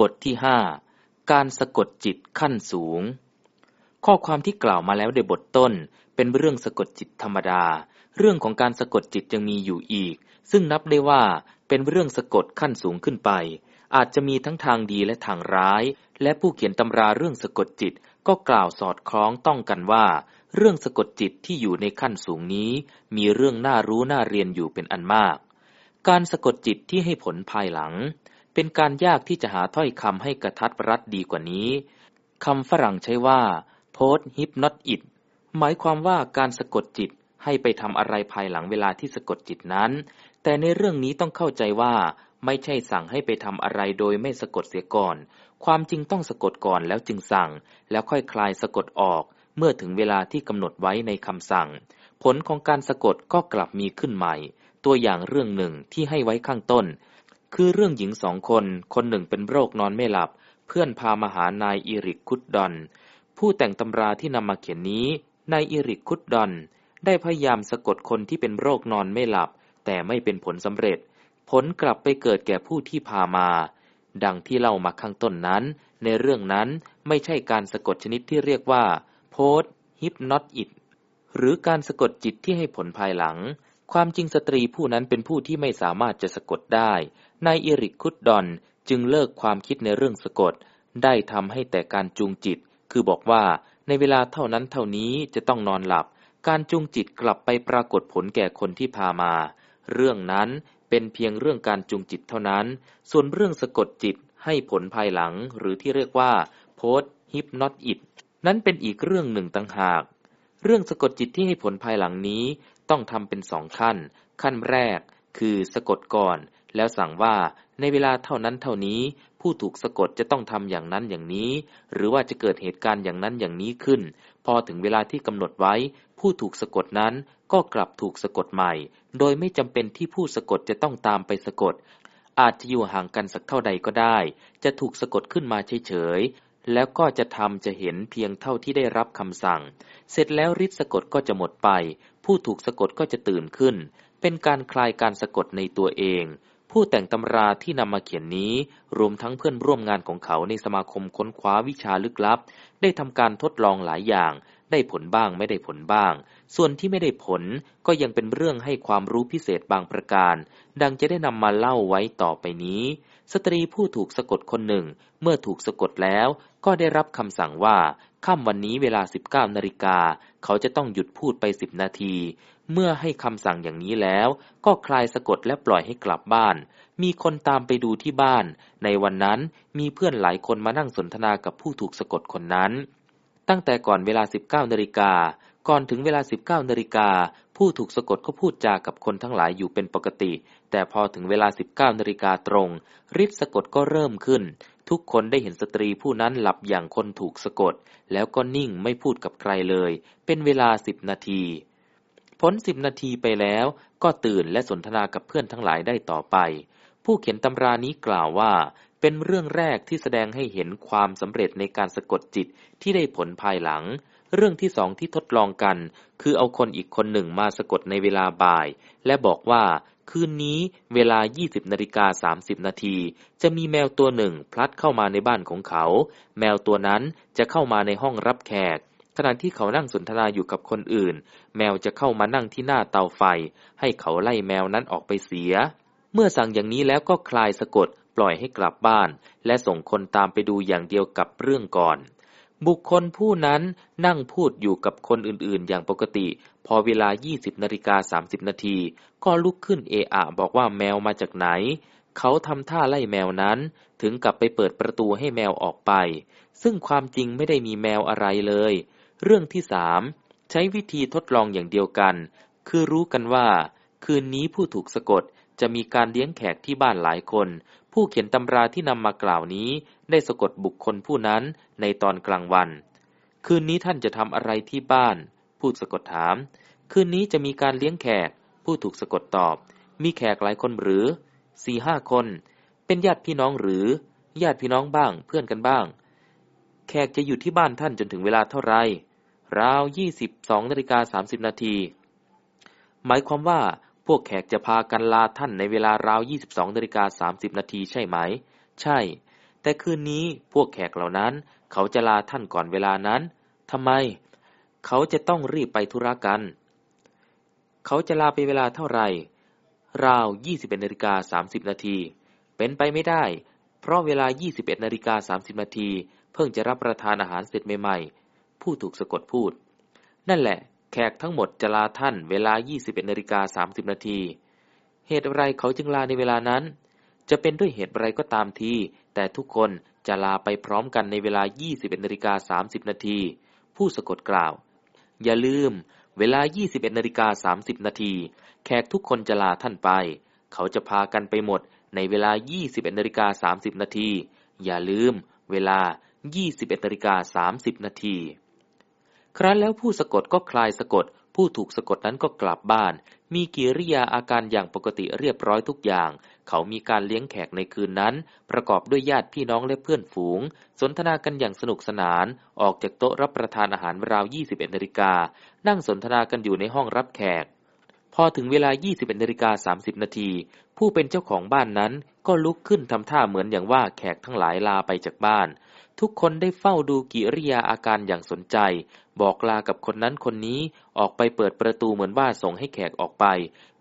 บทที่ห้าการสะกดจิตขั้นสูง ข้อความที่กล่าวมาแล้วในบทต้น เป็นเรื่องสะกดจิตธรรมดา เรื่องของการสะกดจิตยังมีอยู่อีก ซึ่งนับได้ว่าเป็นเรื่องสะกดขั้นสูงขึ้นไป อาจจะมีทั้งทางดีและทางร้าย และผู้เขียนตำราเรื่องสะกดจิตก็กล่าวสอดคล้องต้องกันว่า เรื่องสะกดจิตที่อยู่ในขั้นสูงนี้ มีเรื่องน่ารู้น่าเรียนอยู่เป็นอันมาก การสะกดจิตที่ให้ผลภายหลัง เป็นการยากที่จะหาถ้อยคำให้กระทัดรัดดีกว่านี้คำฝรั่งใช้ว่า post hypnot it หมายความว่าการสะกดจิตให้ไปทำอะไรภายหลังเวลาที่สะกดจิตนั้น แต่ในเรื่องนี้ต้องเข้าใจว่า ไม่ใช่สั่งให้ไปทำอะไรโดยไม่สะกดเสียก่อน ความจริงต้องสะกดก่อนแล้วจึงสั่ง แล้วค่อยคลายสะกดออก เมื่อถึงเวลาที่กำหนดไว้ในคำสั่ง ผลของการสะกดก็กลับมีขึ้นใหม่ ตัวอย่างเรื่องหนึ่งที่ให้ไว้ข้างต้น คือเรื่องหญิงสองคน คนหนึ่งเป็นโรคนอนไม่หลับ เพื่อนพามาหานายอิริกคุดดอน ผู้แต่งตำราที่นำมาเขียนนี้ นายอิริกคุดดอน ได้พยายามสะกดคนที่เป็นโรคนอนไม่หลับ แต่ไม่เป็นผลสำเร็จ ผลกลับไปเกิดแก่ผู้ที่พามา ดังที่เล่ามาข้างต้นนั้น ในเรื่องนั้นไม่ใช่การสะกดชนิดที่เรียกว่าโพสฮิปนอตอิดหรือการสะกดจิตที่ให้ผลภายหลัง ความจริงสตรีผู้นั้นเป็นผู้ที่ไม่สามารถจะสะกดได้ นายอิริกคุดดอนจึงเลิกความคิดในเรื่องสะกด ได้ทำให้แต่การจูงจิต คือบอกว่าในเวลาเท่านั้นเท่านี้จะต้องนอนหลับ การจูงจิตกลับไปปรากฏผลแก่คนที่พามา เรื่องนั้นเป็นเพียงเรื่องการจูงจิตเท่านั้น ส่วนเรื่องสะกดจิตให้ผลภายหลังหรือที่เรียกว่าโพสฮิปนอตอิดนั้นเป็นอีกเรื่องหนึ่งต่างหาก เรื่องสะกดจิตที่ให้ผลภายหลังนี้ ต้องทำเป็นสองขั้น ขั้นแรก คือสะกดก่อน แล้วสั่งว่าในเวลาเท่านั้นเท่านี้ ผู้ถูกสะกดจะต้องทำอย่างนั้นอย่างนี้ หรือว่าจะเกิดเหตุการณ์อย่างนั้นอย่างนี้ขึ้น พอถึงเวลาที่กำหนดไว้ ผู้ถูกสะกดนั้นก็กลับถูกสะกดใหม่ โดยไม่จำเป็นที่ผู้สะกดจะต้องตามไปสะกด อาจจะอยู่ห่างกันสักเท่าใดก็ได้ จะถูกสะกดขึ้นมาเฉยๆ แล้วก็จะทำจะเห็นเพียงเท่าที่ได้รับคำสั่ง เสร็จแล้วฤทธิ์สะกดก็จะหมดไป ผู้ถูกสะกดก็จะตื่นขึ้น เป็นการคลายการสะกดในตัวเอง ผู้แต่งตำราที่นำมาเขียนนี้ รวมทั้งเพื่อนร่วมงานของเขาในสมาคมค้นคว้าวิชาลึกลับ ได้ทำการทดลองหลายอย่าง ได้ผลบ้างไม่ได้ผลบ้าง ส่วนที่ไม่ได้ผลก็ยังเป็นเรื่องให้ความรู้พิเศษบางประการ ดังจะได้นำมาเล่าไว้ต่อไปนี้ สตรีผู้ถูกสะกดคนหนึ่ง เมื่อถูกสะกดแล้ว ก็ได้รับคำสั่งว่า ค่ำวันนี้เวลา 19นาฬิกา เขาจะต้องหยุดพูดไปสิบนาที เมื่อให้คำสั่งอย่างนี้แล้ว ก็คลายสะกดและปล่อยให้กลับบ้าน มีคนตามไปดูที่บ้าน ในวันนั้นมีเพื่อนหลายคนมานั่งสนทนากับผู้ถูกสะกดคนนั้น ตั้งแต่ก่อนเวลา 19นาฬิกา ก่อนถึงเวลา 19นาฬิกา ผู้ถูกสะกดก็พูดจากับคนทั้งหลายอยู่เป็นปกติ แต่พอถึงเวลา 19นาฬิกาตรงฤทธิ์สะกดก็เริ่มขึ้น ทุกคนได้เห็นสตรีผู้นั้นหลับอย่างคนถูกสะกด แล้วก็นิ่งไม่พูดกับใครเลย เป็นเวลาสิบนาทีพ้นสิบนาทีไปแล้วก็ตื่นและสนทนากับเพื่อนทั้งหลายได้ต่อไป ผู้เขียนตำรานี้กล่าวว่า เป็นเรื่องแรกที่แสดงให้เห็นความสำเร็จในการสะกดจิตที่ได้ผลภายหลัง เรื่องที่สองที่ทดลองกัน คือเอาคนอีกคนหนึ่งมาสะกดในเวลาบ่าย และบอกว่าคืนนี้เวลา 20นาฬิกา30 นาที จะมีแมวตัวหนึ่งพลัดเข้ามาในบ้านของเขา แมวตัวนั้นจะเข้ามาในห้องรับแขก ขณะที่เขานั่งสนทนาอยู่กับคนอื่น แมวจะเข้ามานั่งที่หน้าเตาไฟ ให้เขาไล่แมวนั้นออกไปเสีย เมื่อสั่งอย่างนี้แล้วก็คลายสะกดปล่อยให้กลับบ้าน และส่งคนตามไปดูอย่างเดียวกับเรื่องก่อน บุคคลผู้นั้นนั่งพูดอยู่กับคนอื่นๆ อย่างปกติ พอเวลา 20นาฬิกา30 นาที ก็ลุกขึ้นเอะอะบอกว่าแมวมาจากไหน เขาทำท่าไล่แมวนั้น ถึงกับไปเปิดประตูให้แมวออกไป ซึ่งความจริงไม่ได้มีแมวอะไรเลย เรื่องที่สามใช้วิธีทดลองอย่างเดียวกัน คือรู้กันว่า คืนนี้ผู้ถูกสะกด จะมีการเลี้ยงแขกที่บ้านหลายคน ผู้เขียนตำราที่นำมากล่าวนี้ ได้สะกดบุคคลผู้นั้นในตอนกลางวัน คืนนี้ท่านจะทำอะไรที่บ้าน ผู้สะกดถาม คืนนี้จะมีการเลี้ยงแขก ผู้ถูกสะกดตอบ มีแขกหลายคนหรือสี่ห้าคน เป็นญาติพี่น้องหรือ ญาติพี่น้องบ้าง เพื่อนกันบ้าง แขกจะอยู่ที่บ้านท่านจนถึงเวลาเท่าไรราวยี่สิบสองนาฬิกาสามสิบนาทีหมายความว่า พวกแขกจะพากันลาท่านในเวลาราวยี่สิบสองนาฬิกาสามสิบนาทีใช่ไหม ใช่ แต่คืนนี้พวกแขกเหล่านั้น เขาจะลาท่านก่อนเวลานั้น ทำไม เขาจะต้องรีบไปธุระกัน เขาจะลาไปเวลาเท่าไหร่ ราว 21นาฬิกา30 นาที เป็นไปไม่ได้ เพราะเวลา 21นาฬิกา30 นาที เพิ่งจะรับประทานอาหารเสร็จใหม่ๆ ผู้ถูกสะกดพูด นั่นแหละ แขกทั้งหมดจะลาท่านเวลา 21นาฬิกา30นาที เหตุอะไรเขาจึงลาในเวลานั้น จะเป็นด้วยเหตุอะไรก็ตามที แต่ทุกคนจะลาไปพร้อมกันในเวลา 21นาฬิกา30นาที ผู้สะกดกล่าว อย่าลืม เวลา 21นาฬิกา30นาที แขกทุกคนจะลาท่านไป เขาจะพากันไปหมดในเวลา 21นาฬิกา30นาที อย่าลืม เวลา 21นาฬิกา30นาที ครั้นแล้วผู้สะกดก็คลายสะกด ผู้ถูกสะกดนั้นก็กลับบ้าน มีกิริยาอาการอย่างปกติเรียบร้อยทุกอย่าง เขามีการเลี้ยงแขกในคืนนั้น ประกอบด้วยญาติพี่น้องและเพื่อนฝูง สนทนากันอย่างสนุกสนาน ออกจากโต๊ะรับประทานอาหารราว 21นาฬิกา นั่งสนทนากันอยู่ในห้องรับแขก พอถึงเวลา 21นาฬิกา30นาที ผู้เป็นเจ้าของบ้านนั้นก็ลุกขึ้นทำท่าเหมือนอย่างว่าแขกทั้งหลายลาไปจากบ้าน ทุกคนได้เฝ้าดูกิริยาอาการอย่างสนใจ บอกลากับคนนั้นคนนี้ออกไปเปิดประตูเหมือนว่าส่งให้แขกออกไป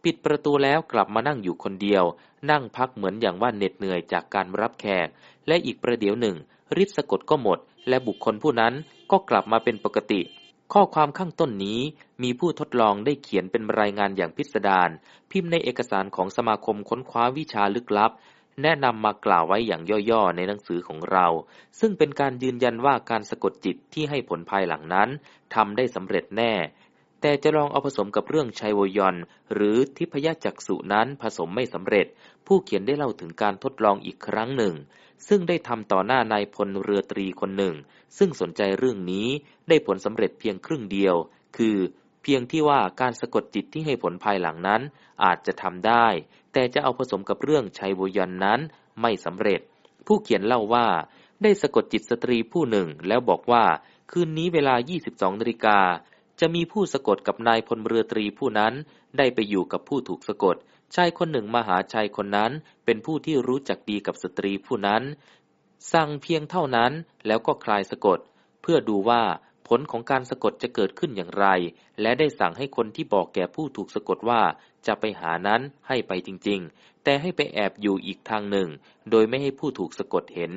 ปิดประตูแล้วกลับมานั่งอยู่คนเดียว นั่งพักเหมือนอย่างว่าเหน็ดเหนื่อยจากการรับแขก และอีกประเดี๋ยวหนึ่งฤทธิ์สะกดก็หมด และบุคคลผู้นั้นก็กลับมาเป็นปกติ ข้อความข้างต้นนี้มีผู้ทดลองได้เขียนเป็นรายงานอย่างพิสดารพิมพ์ในเอกสารของสมาคมค้นคว้าวิชาลึกลับ แนะนำมากล่าวไว้อย่างย่อๆ ในหนังสือของเรา ซึ่งเป็นการยืนยันว่าการสะกดจิตที่ให้ผลภายหลังนั้นทำได้สำเร็จแน่ แต่จะลองเอาผสมกับเรื่องชัยวยอนหรือทิพยจักษุนั้นผสมไม่สำเร็จ ผู้เขียนได้เล่าถึงการทดลองอีกครั้งหนึ่ง ซึ่งได้ทำต่อหน้านายพลเรือตรีคนหนึ่ง ซึ่งสนใจเรื่องนี้ได้ผลสำเร็จเพียงครึ่งเดียว คือเพียงที่ว่าการสะกดจิตที่ให้ผลภายหลังนั้นอาจจะทำได้ แต่จะเอาผสมกับเรื่องชัยวยอนนั้นไม่สำเร็จ ผู้เขียนเล่าว่า ได้สะกดจิตสตรีผู้หนึ่งแล้วบอกว่า คืนนี้เวลา 22นาฬิกาจะมีผู้สะกดกับนายพลเรือตรีผู้นั้น ได้ไปอยู่กับผู้ถูกสะกด ชายคนหนึ่งมาหาชายคนนั้น เป็นผู้ที่รู้จักดีกับสตรีผู้นั้น สั่งเพียงเท่านั้นแล้วก็คลายสะกด เพื่อดูว่าผลของการสะกดจะเกิดขึ้นอย่างไร และได้สั่งให้คนที่บอกแก่ผู้ถูกสะกดว่า จะไปหานั้นให้ไปจริงๆ แต่ให้ไปแอบอยู่อีกทางหนึ่ง โดยไม่ให้ผู้ถูกสะกดเห็น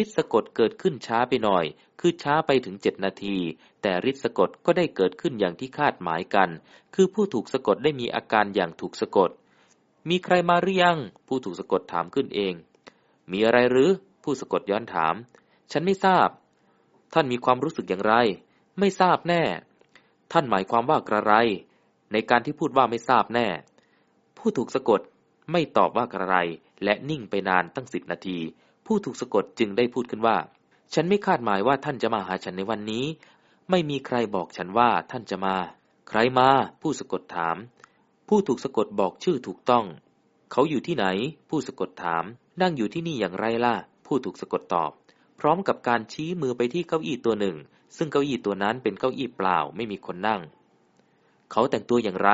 ฤทธิ์สะกดเกิดขึ้นช้าไปหน่อย คือช้าไปถึงเจ็ดนาที แต่ฤทธิ์สะกดก็ได้เกิดขึ้นอย่างที่คาดหมายกัน คือผู้ถูกสะกดได้มีอาการอย่างถูกสะกด มีใครมาหรือยัง ผู้ถูกสะกดถามขึ้นเอง มีอะไรหรือ ผู้สะกดย้อนถาม ฉันไม่ทราบ ท่านมีความรู้สึกอย่างไร ไม่ทราบแน่ ท่านหมายความว่ากระไร ในการที่พูดว่าไม่ทราบแน่ ผู้ถูกสะกดไม่ตอบว่ากระไร และนิ่งไปนานตั้งสิบนาที ผู้ถูกสะกดจึงได้พูดขึ้นว่า ฉันไม่คาดหมายว่าท่านจะมาหาฉันในวันนี้ ไม่มีใครบอกฉันว่าท่านจะมา ใครมา ผู้สะกดถาม ผู้ถูกสะกดบอกชื่อถูกต้อง เขาอยู่ที่ไหน ผู้สะกดถาม นั่งอยู่ที่นี่อย่างไรล่ะ ผู้ถูกสะกดตอบ พร้อมกับการชี้มือไปที่เก้าอี้ตัวหนึ่ง ซึ่งเก้าอี้ตัวนั้นเป็นเก้าอี้เปล่าไม่มีคนนั่ง เขาแต่งตัวอย่างไร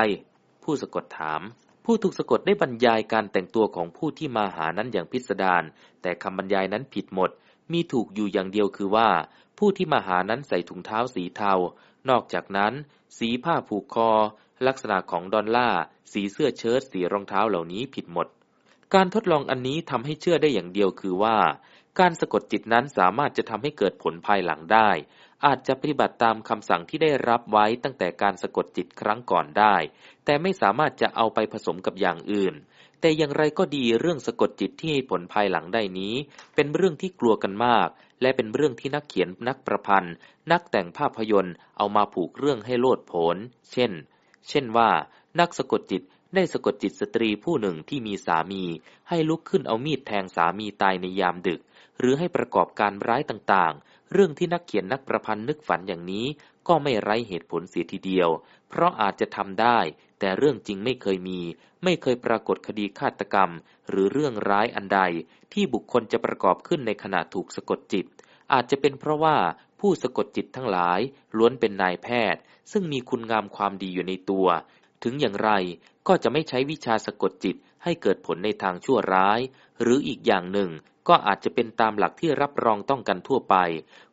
ผู้สะกดถาม ผู้ถูกสะกดได้บรรยายการแต่งตัวของผู้ที่มาหานั้นอย่างพิสดารแต่คำบรรยายนั้นผิดหมด มีถูกอยู่อย่างเดียวคือว่า ผู้ที่มาหานั้นใส่ถุงเท้าสีเทา นอกจากนั้น สีผ้าผูกคอ ลักษณะของดอลล่าสีเสื้อเชิ้ตสีรองเท้าเหล่านี้ผิดหมด การทดลองอันนี้ทำให้เชื่อได้อย่างเดียวคือว่า การสะกดจิตนั้นสามารถจะทำให้เกิดผลภายหลังได้ อาจจะปฏิบัติตามคำสั่งที่ได้รับไว้ตั้งแต่การสะกดจิตครั้งก่อนได้ แต่ไม่สามารถจะเอาไปผสมกับอย่างอื่น แต่อย่างไรก็ดีเรื่องสะกดจิตที่ให้ผลภายหลังได้นี้ เป็นเรื่องที่กลัวกันมาก และเป็นเรื่องที่นักเขียนนักประพันธ์ นักแต่งภาพยนตร์เอามาผูกเรื่องให้โลดโผนเช่น เช่นว่า นักสะกดจิตได้สะกดจิตสตรีผู้หนึ่งที่มีสามี ให้ลุกขึ้นเอามีดแทงสามีตายในยามดึก หรือให้ประกอบการร้ายต่างๆ เรื่องที่นักเขียนนักประพันธ์นึกฝันอย่างนี้ ก็ไม่ไร้เหตุผลเสียทีเดียว เพราะอาจจะทำได้ แต่เรื่องจริงไม่เคยมี ไม่เคยปรากฏคดีฆาตกรรม หรือเรื่องร้ายอันใด ที่บุคคลจะประกอบขึ้นในขณะถูกสะกดจิต อาจจะเป็นเพราะว่าผู้สะกดจิตทั้งหลาย ล้วนเป็นนายแพทย์ ซึ่งมีคุณงามความดีอยู่ในตัว ถึงอย่างไรก็จะไม่ใช้วิชาสะกดจิตให้เกิดผลในทางชั่วร้าย หรืออีกอย่างหนึ่งก็อาจจะเป็นตามหลักที่รับรองต้องกันทั่วไป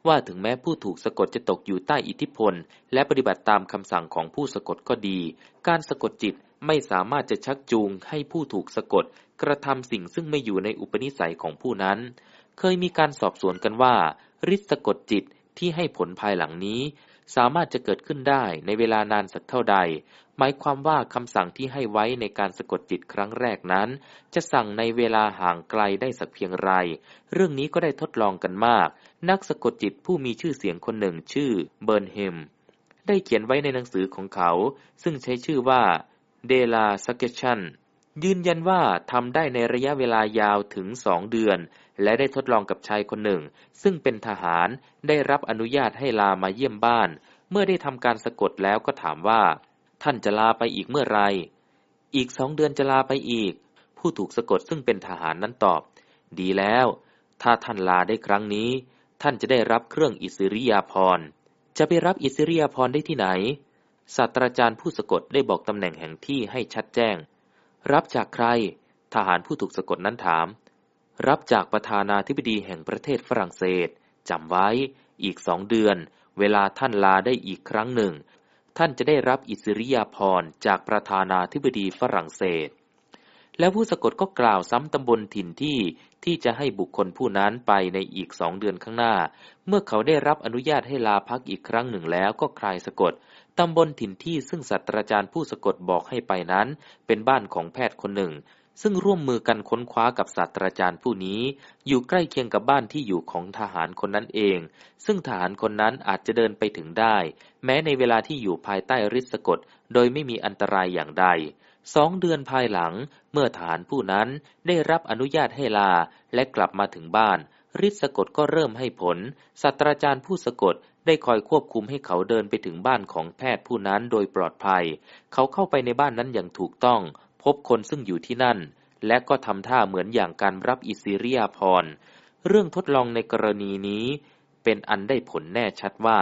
ว่าถึงแม้ผู้ถูกสะกดจะตกอยู่ใต้อิทธิพล และปฏิบัติตามคำสั่งของผู้สะกดก็ดี การสะกดจิตไม่สามารถจะชักจูงให้ผู้ถูกสะกด กระทำสิ่งซึ่งไม่อยู่ในอุปนิสัยของผู้นั้น เคยมีการสอบสวนกันว่าฤทธิ์สะกดจิตที่ให้ผลภายหลังนี้ สามารถจะเกิดขึ้นได้ในเวลานานสักเท่าใด หมายความว่าคำสั่งที่ให้ไว้ในการสะกดจิตครั้งแรกนั้น จะสั่งในเวลาห่างไกลได้สักเพียงไร เรื่องนี้ก็ได้ทดลองกันมาก นักสะกดจิตผู้มีชื่อเสียงคนหนึ่งชื่อเบิร์นเฮมได้เขียนไว้ในหนังสือของเขา ซึ่งใช้ชื่อว่าเดลาสเกชันยืนยันว่าทำได้ในระยะเวลายาวถึงสองเดือน และได้ทดลองกับชายคนหนึ่ง ซึ่งเป็นทหารได้รับอนุญาตให้ลามาเยี่ยมบ้าน เมื่อได้ทำการสะกดแล้วก็ถามว่า ท่านจะลาไปอีกเมื่อไร อีกสองเดือนจะลาไปอีก ผู้ถูกสะกดซึ่งเป็นทหารนั้นตอบ ดีแล้ว ถ้าท่านลาได้ครั้งนี้ ท่านจะได้รับเครื่องอิสริยาภรณ์จะไปรับอิสริยาภรณ์ได้ที่ไหนศาสตราจารย์ผู้สะกดได้บอกตำแหน่งแห่งที่ให้ชัดแจ้ง รับจากใคร ทหารผู้ถูกสะกดนั้นถาม รับจากประธานาธิบดีแห่งประเทศฝรั่งเศสจำไว้อีกสองเดือน เวลาท่านลาได้อีกครั้งหนึ่ง ท่านจะได้รับอิสริยาภรณ์จากประธานาธิบดีฝรั่งเศส แล้วผู้สะกดก็กล่าวซ้ำตำบลถิ่นที่ที่จะให้บุคคลผู้นั้นไปในอีกสองเดือนข้างหน้า เมื่อเขาได้รับอนุญาตให้ลาพักอีกครั้งหนึ่งแล้วก็คลายสะกดตำบลถิ่นที่ซึ่งศาสตราจารย์ผู้สะกดบอกให้ไปนั้น เป็นบ้านของแพทย์คนหนึ่ง ซึ่งร่วมมือกันค้นคว้ากับศาสตราจารย์ผู้นี้ อยู่ใกล้เคียงกับบ้านที่อยู่ของทหารคนนั้นเอง ซึ่งทหารคนนั้นอาจจะเดินไปถึงได้ แม้ในเวลาที่อยู่ภายใต้ฤทธิ์สกดโดยไม่มีอันตรายอย่างใดสองเดือนภายหลัง เมื่อทหารผู้นั้นได้รับอนุญาตให้ลาและกลับมาถึงบ้านฤทธิ์สะกดก็เริ่มให้ผลศาสตราจารย์ผู้สะกดได้คอยควบคุมให้เขาเดินไปถึงบ้านของแพทย์ผู้นั้นโดยปลอดภัย เขาเข้าไปในบ้านนั้นอย่างถูกต้อง บคนซึ่งอยู่ที่นั่น และก็ทำท่าเหมือนอย่างการรับอิสิริยาพรเรื่องทดลองในกรณีนี้ เป็นอันได้ผลแน่ชัดว่า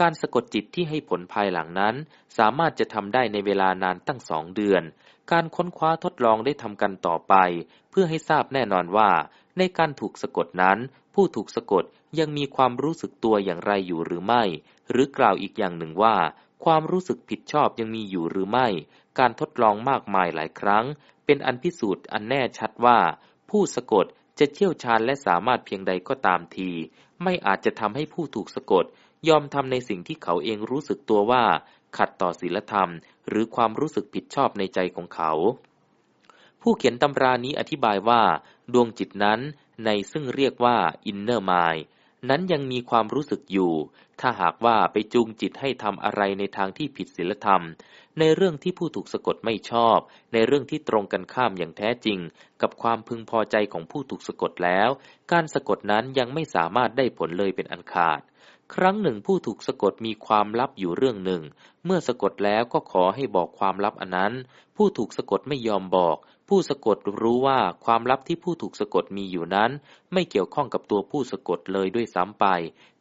การสะกดจิตที่ให้ผลภายหลังนั้น สามารถจะทำได้ในเวลานานตั้งสองเดือน การค้นคว้าทดลองได้ทำกันต่อไป เพื่อให้ทราบแน่นอนว่า ในการถูกสะกดนั้น ผู้ถูกสะกดยังมีความรู้สึกตัวอย่างไรอยู่หรือไม่ หรือกล่าวอีกอย่างหนึ่งว่า ความรู้สึกผิดชอบยังมีอยู่หรือไม่ การทดลองมากมายหลายครั้ง เป็นอันพิสูจน์อันแน่ชัดว่า ผู้สะกดจะเชี่ยวชาญและสามารถเพียงใดก็ตามที ไม่อาจจะทำให้ผู้ถูกสะกด ยอมทำในสิ่งที่เขาเองรู้สึกตัวว่า ขัดต่อศีลธรรม หรือความรู้สึกผิดชอบในใจของเขา ผู้เขียนตำรานี้อธิบายว่า ดวงจิตนั้นในซึ่งเรียกว่า inner mind นั้ นั้นยังมีความรู้สึกอยู่ ถ้าหากว่าไปจูงจิตให้ทำอะไรในทางที่ผิดศีลธรรม ในเรื่องที่ผู้ถูกสะกดไม่ชอบ ในเรื่องที่ตรงกันข้ามอย่างแท้จริง กับความพึงพอใจของผู้ถูกสะกดแล้ว การสะกดนั้นยังไม่สามารถได้ผลเลยเป็นอันขาด ครั้งหนึ่งผู้ถูกสะกดมีความลับอยู่เรื่องหนึ่ง เมื่อสะกดแล้วก็ขอให้บอกความลับอันนั้น ผู้ถูกสะกดไม่ยอมบอก ผู้สะกดรู้ว่าความลับที่ผู้ถูกสะกดมีอยู่นั้น ไม่เกี่ยวข้องกับตัวผู้สะกดเลยด้วยซ้ำไป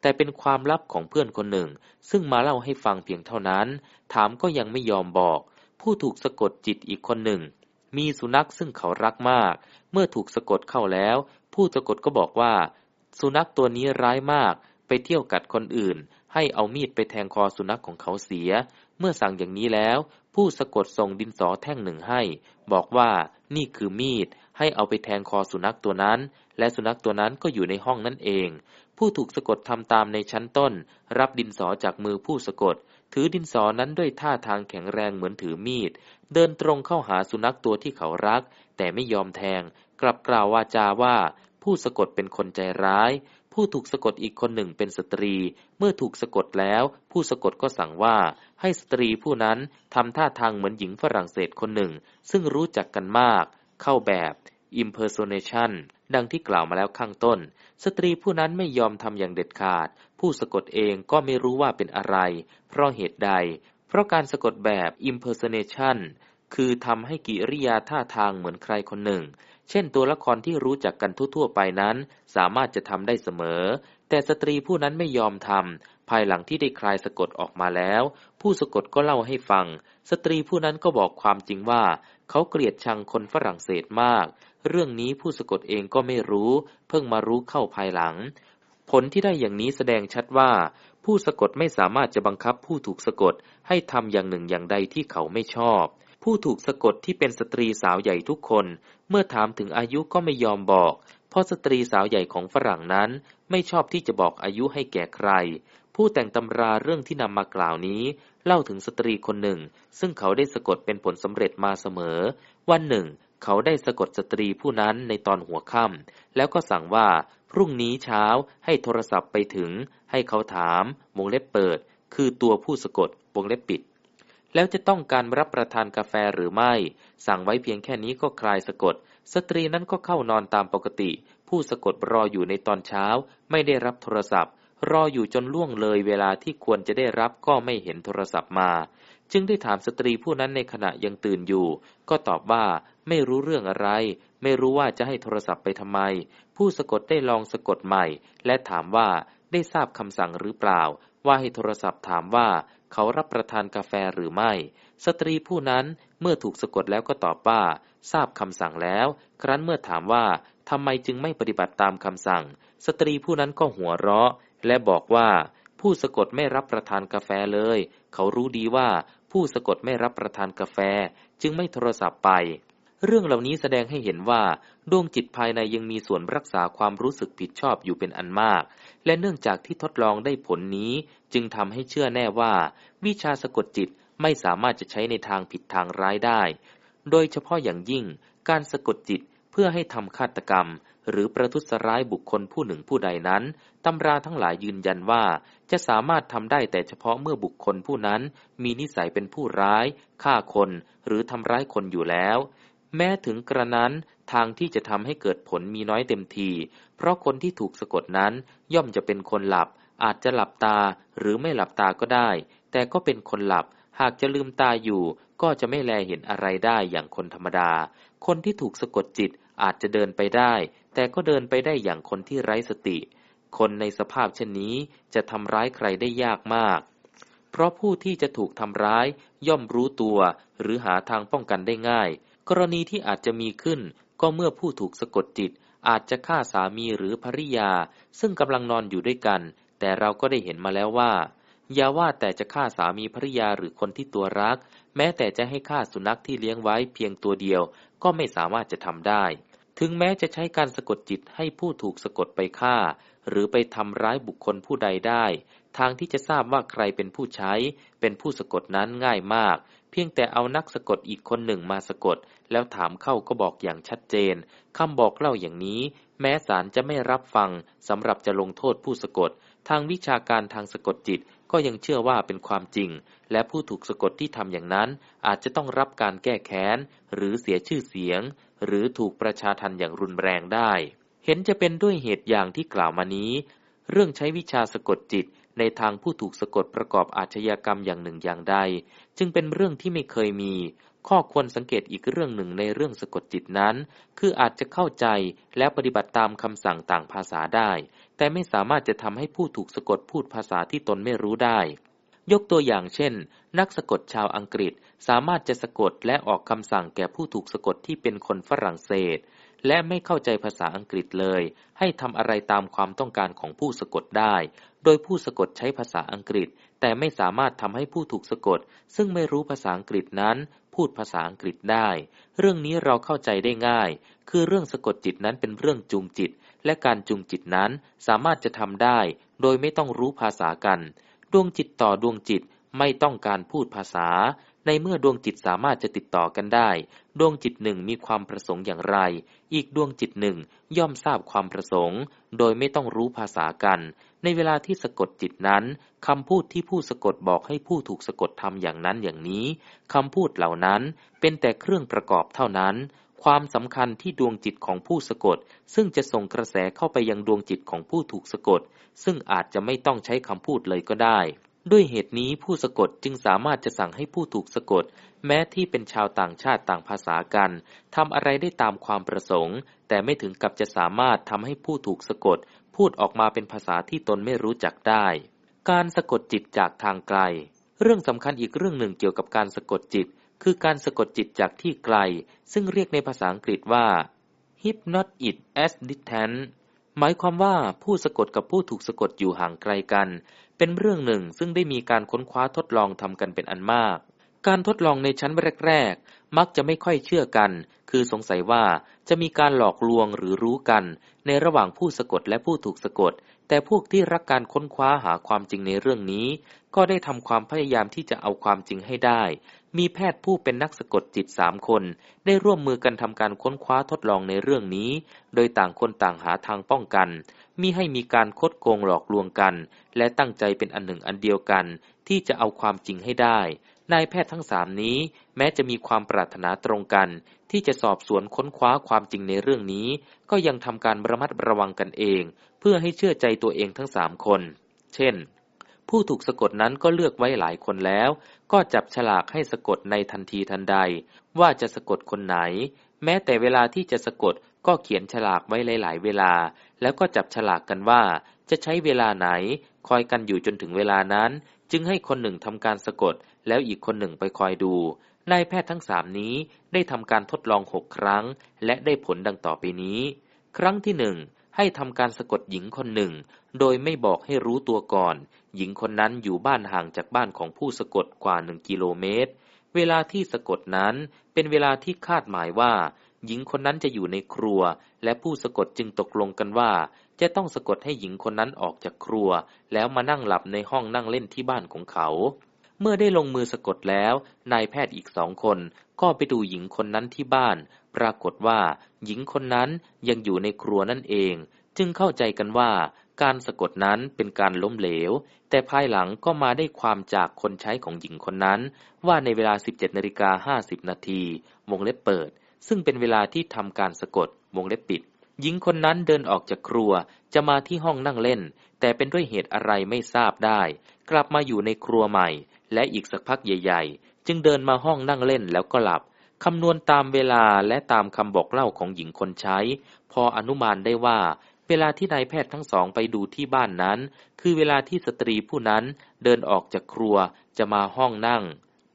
แต่เป็นความลับของเพื่อนคนหนึ่ง ซึ่งมาเล่าให้ฟังเพียงเท่านั้น ถามก็ยังไม่ยอมบอก ผู้ถูกสะกดจิตอีกคนหนึ่ง มีสุนัขซึ่งเขารักมาก เมื่อถูกสะกดเข้าแล้ว ผู้สะกดก็บอกว่า สุนัขตัวนี้ร้ายมาก ไปเที่ยวกัดคนอื่น ให้เอามีดไปแทงคอสุนัขของเขาเสีย เมื่อสั่งอย่างนี้แล้ว ผู้สะกดส่งดินสอแท่งหนึ่งให้ บอกว่านี่คือมีดให้เอาไปแทงคอสุนัขตัวนั้น และสุนัขตัวนั้นก็อยู่ในห้องนั่นเอง ผู้ถูกสะกดทำตามในชั้นต้น รับดินสอจากมือผู้สะกด ถือดินสอนั้นด้วยท่าทางแข็งแรงเหมือนถือมีด เดินตรงเข้าหาสุนัขตัวที่เขารัก แต่ไม่ยอมแทง กลับกล่าววาจาว่า ผู้สะกดเป็นคนใจร้าย ผู้ถูกสะกดอีกคนหนึ่งเป็นสตรี เมื่อถูกสะกดแล้ว ผู้สะกดก็สั่งว่า ให้สตรีผู้นั้นทำท่าทางเหมือนหญิงฝรั่งเศสคนหนึ่ง ซึ่งรู้จักกันมาก เข้าแบบ impersonation ดังที่กล่าวมาแล้วข้างต้น สตรีผู้นั้นไม่ยอมทำอย่างเด็ดขาด ผู้สะกดเองก็ไม่รู้ว่าเป็นอะไร เพราะเหตุใด เพราะการสะกดแบบ impersonation คือทำให้กิริยาท่าทางเหมือนใครคนหนึ่ง เช่นตัวละครที่รู้จักกันทั่วๆไปนั้น สามารถจะทำได้เสมอ แต่สตรีผู้นั้นไม่ยอมทำภายหลังที่ได้คลายสะกดออกมาแล้ว ผู้สะกดก็เล่าให้ฟัง สตรีผู้นั้นก็บอกความจริงว่า เขาเกลียดชังคนฝรั่งเศสมาก เรื่องนี้ผู้สะกดเองก็ไม่รู้ เพิ่งมารู้เข้าภายหลัง ผลที่ได้อย่างนี้แสดงชัดว่า ผู้สะกดไม่สามารถจะบังคับผู้ถูกสะกดให้ทำอย่างหนึ่งอย่างใดที่เขาไม่ชอบผู้ถูกสะกดที่เป็นสตรีสาวใหญ่ทุกคน เมื่อถามถึงอายุก็ไม่ยอมบอก เพราะสตรีสาวใหญ่ของฝรั่งนั้นไม่ชอบที่จะบอกอายุให้แก่ใคร ผู้แต่งตำราเรื่องที่นำมากล่าวนี้ เล่าถึงสตรีคนหนึ่ง ซึ่งเขาได้สะกดเป็นผลสำเร็จมาเสมอ วันหนึ่ง เขาได้สะกดสตรีผู้นั้นในตอนหัวค่ำแล้วก็สั่งว่าพรุ่งนี้เช้าให้โทรศัพท์ไปถึง ให้เขาถามวงเล็บเปิด คือตัวผู้สะกดวงเล็บปิด แล้วจะต้องการรับประทานกาแฟหรือไม่ สั่งไว้เพียงแค่นี้ก็คลายสะกด สตรีนั้นก็เข้านอนตามปกติ ผู้สะกดรออยู่ในตอนเช้า ไม่ได้รับโทรศัพท์ รออยู่จนล่วงเลยเวลาที่ควรจะได้รับก็ไม่เห็นโทรศัพท์มา จึงได้ถามสตรีผู้นั้นในขณะยังตื่นอยู่ ก็ตอบว่าไม่รู้เรื่องอะไร ไม่รู้ว่าจะให้โทรศัพท์ไปทำไม ผู้สะกดได้ลองสะกดใหม่ และถามว่าได้ทราบคำสั่งหรือเปล่า ว่าให้โทรศัพท์ถามว่า เขารับประทานกาแฟหรือไม่ สตรีผู้นั้นเมื่อถูกสะกดแล้วก็ตอบว่า ทราบคำสั่งแล้ว ครั้นเมื่อถามว่าทำไมจึงไม่ปฏิบัติตามคำสั่ง สตรีผู้นั้นก็หัวเราะ และบอกว่า ผู้สะกดไม่รับประทานกาแฟเลย เขารู้ดีว่า ผู้สะกดไม่รับประทานกาแฟ จึงไม่โทรศัพท์ไป เรื่องเหล่านี้แสดงให้เห็นว่า ดวงจิตภายในยังมีส่วนรักษาความรู้สึกผิดชอบอยู่เป็นอันมาก และเนื่องจากที่ทดลองได้ผลนี้ จึงทำให้เชื่อแน่ว่า วิชาสะกดจิตไม่สามารถจะใช้ในทางผิดทางร้ายได้ โดยเฉพาะอย่างยิ่ง การสะกดจิตเพื่อให้ทำฆาตกรรม หรือประทุษร้ายบุคคลผู้หนึ่งผู้ใดนั้นตำราทั้งหลายยืนยันว่า จะสามารถทำได้แต่เฉพาะเมื่อบุคคลผู้นั้น มีนิสัยเป็นผู้ร้ายฆ่าคน หรือทำร้ายคนอยู่แล้ว แม้ถึงกระนั้น ทางที่จะทำให้เกิดผลมีน้อยเต็มที เพราะคนที่ถูกสะกดนั้นย่อมจะเป็นคนหลับ อาจจะหลับตาหรือไม่หลับตาก็ได้ แต่ก็เป็นคนหลับ หากจะลืมตาอยู่ ก็จะไม่แลเห็นอะไรได้อย่างคนธรรมดา คนที่ถูกสะกดจิตอาจจะเดินไปได้ แต่ก็เดินไปได้อย่างคนที่ไร้สติ คนในสภาพเช่นนี้จะทำร้ายใครได้ยากมาก เพราะผู้ที่จะถูกทำร้ายย่อมรู้ตัว หรือหาทางป้องกันได้ง่าย กรณีที่อาจจะมีขึ้น ก็เมื่อผู้ถูกสะกดจิตอาจจะฆ่าสามีหรือภริยา ซึ่งกำลังนอนอยู่ด้วยกัน แต่เราก็ได้เห็นมาแล้วว่า อย่าว่าแต่จะฆ่าสามีภริยาหรือคนที่ตัวรัก แม้แต่จะให้ฆ่าสุนัขที่เลี้ยงไว้เพียงตัวเดียว ก็ไม่สามารถจะทำได้ ถึงแม้จะใช้การสะกดจิตให้ผู้ถูกสะกดไปฆ่า หรือไปทำร้ายบุคคลผู้ใดได้ ทางที่จะทราบว่าใครเป็นผู้ใช้ เป็นผู้สะกดนั้นง่ายมาก พียงแต่เอานักสะกดอีกคนหนึ่งมาสะกด แล้วถามเข้าก็บอกอย่างชัดเจนคำบอกเล่าอย่างนี้ แม้ศาลจะไม่รับฟังสำหรับจะลงโทษผู้สะกด ทางวิชาการทางสะกดจิตก็ยังเชื่อว่าเป็นความจริง และผู้ถูกสะกดที่ทำอย่างนั้น อาจจะต้องรับการแก้แค้น หรือเสียชื่อเสียง หรือถูกประชาทันอย่างรุนแรงได้ เห็นจะเป็นด้วยเหตุอย่างที่กล่าวมานี้ เรื่องใช้วิชาสะกดจิตในทางผู้ถูกสะกดประกอบอาชญากรรมอย่างหนึ่งอย่างใด จึงเป็นเรื่องที่ไม่เคยมี ข้อควรสังเกตอีกเรื่องหนึ่งในเรื่องสะกดจิตนั้น คืออาจจะเข้าใจและปฏิบัติตามคำสั่งต่างภาษาได้ แต่ไม่สามารถจะทำให้ผู้ถูกสะกดพูดภาษาที่ตนไม่รู้ได้ ยกตัวอย่างเช่น นักสะกดชาวอังกฤษสามารถจะสะกดและออกคำสั่งแก่ผู้ถูกสะกดที่เป็นคนฝรั่งเศส และไม่เข้าใจภาษาอังกฤษเลย ให้ทำอะไรตามความต้องการของผู้สะกดได้ โดยผู้สะกดใช้ภาษาอังกฤษ แต่ไม่สามารถทำให้ผู้ถูกสะกด ซึ่งไม่รู้ภาษาอังกฤษนั้น พูดภาษาอังกฤษได้ เรื่องนี้เราเข้าใจได้ง่าย คือเรื่องสะกดจิตนั้นเป็นเรื่องจูงจิต และการจูงจิตนั้นสามารถจะทำได้ โดยไม่ต้องรู้ภาษากัน ดวงจิตต่อดวงจิตไม่ต้องการพูดภาษา ในเมื่อดวงจิตสามารถจะติดต่อกันได้ ดวงจิตหนึ่งมีความประสงค์อย่างไร อีกดวงจิตหนึ่งย่อมทราบความประสงค์ โดยไม่ต้องรู้ภาษากัน ในเวลาที่สะกดจิตนั้นคำพูดที่ผู้สะกดบอกให้ผู้ถูกสะกดทำอย่างนั้นอย่างนี้คำพูดเหล่านั้นเป็นแต่เครื่องประกอบเท่านั้นความสำคัญที่ดวงจิตของผู้สะกด ซึ่งจะส่งกระแสเข้าไปยังดวงจิตของผู้ถูกสะกด ซึ่งอาจจะไม่ต้องใช้คำพูดเลยก็ได้ ด้วยเหตุนี้ผู้สะกดจึงสามารถจะสั่งให้ผู้ถูกสะกด แม้ที่เป็นชาวต่างชาติต่างภาษากันทำอะไรได้ตามความประสงค์ แต่ไม่ถึงกับจะสามารถทำให้ผู้ถูกสะกด พูดออกมาเป็นภาษาที่ตนไม่รู้จักได้ การสะกดจิตจากทางไกล เรื่องสำคัญอีกเรื่องหนึ่งเกี่ยวกับการสะกดจิต คือการสะกดจิตจากที่ไกล ซึ่งเรียกในภาษาอังกฤษว่า hypnot it as distant หมายความว่าผู้สะกดกับผู้ถูกสะกดอยู่ห่างไกลกัน เป็นเรื่องหนึ่งซึ่งได้มีการค้นคว้าทดลองทำกันเป็นอันมาก การทดลองในชั้นแรก ๆ มักจะไม่ค่อยเชื่อกัน คือสงสัยว่าจะมีการหลอกลวงหรือรู้กัน ในระหว่างผู้สะกดและผู้ถูกสะกด แต่พวกที่รักการค้นคว้าหาความจริงในเรื่องนี้ ก็ได้ทำความพยายามที่จะเอาความจริงให้ได้ มีแพทย์ผู้เป็นนักสะกดจิตสามคน ได้ร่วมมือกันทำการค้นคว้าทดลองในเรื่องนี้ โดยต่างคนต่างหาทางป้องกันมิให้มีการคดโกงหลอกลวงกัน และตั้งใจเป็นอันหนึ่งอันเดียวกัน ที่จะเอาความจริงให้ได้ นายแพทย์ทั้งสามนี้ แม้จะมีความปรารถนาตรงกัน ที่จะสอบสวนค้นคว้าความจริงในเรื่องนี้ ก็ยังทำการระมัดระวังกันเอง พื่อให้เชื่อใจตัวเองทั้งสามคน เช่น ผู้ถูกสะกดนั้นก็เลือกไว้หลายคนแล้ว ก็จับฉลากให้สะกดในทันทีทันใด ว่าจะสะกดคนไหน แม้แต่เวลาที่จะสะกดก็เขียนฉลากไว้หลาย ๆ เวลา แล้วก็จับฉลากกันว่า จะใช้เวลาไหน คอยกันอยู่จนถึงเวลานั้น จึงให้คนหนึ่งทำการสะกด แล้วอีกคนหนึ่งไปคอยดู นายแพทย์ทั้งสามนี้ได้ทำการทดลองหกครั้ง และได้ผลดังต่อไปนี้ ครั้งที่หนึ่ง ให้ทำการสะกดหญิงคนหนึ่ง โดยไม่บอกให้รู้ตัวก่อน หญิงคนนั้นอยู่บ้านห่างจากบ้านของผู้สะกดกว่าหนึ่งกิโลเมตร เวลาที่สะกดนั้นเป็นเวลาที่คาดหมายว่า หญิงคนนั้นจะอยู่ในครัว และผู้สะกดจึงตกลงกันว่า จะต้องสะกดให้หญิงคนนั้นออกจากครัว แล้วมานั่งหลับในห้องนั่งเล่นที่บ้านของเขา เมื่อได้ลงมือสะกดแล้ว นายแพทย์อีกสองคน ก็ไปดูหญิงคนนั้นที่บ้าน ปรากฏว่า หญิงคนนั้นยังอยู่ในครัวนั่นเอง จึงเข้าใจกันว่า การสะกดนั้นเป็นการล้มเหลว แต่ภายหลังก็มาได้ความจากคนใช้ของหญิงคนนั้น ว่าในเวลา 17นาฬิกา50นาทีวงเล็บเปิด ซึ่งเป็นเวลาที่ทำการสะกดวงเล็บปิดหญิงคนนั้นเดินออกจากครัวจะมาที่ห้องนั่งเล่น แต่เป็นด้วยเหตุอะไรไม่ทราบได้ กลับมาอยู่ในครัวใหม่ และอีกสักพักใหญ่ ๆ จึงเดินมาห้องนั่งเล่นแล้วก็หลับคำนวณตามเวลาและตามคำบอกเล่าของหญิงคนใช้ พออนุมานได้ว่า เวลาที่นายแพทย์ทั้งสองไปดูที่บ้านนั้น คือเวลาที่สตรีผู้นั้นเดินออกจากครัวจะมาห้องนั่ง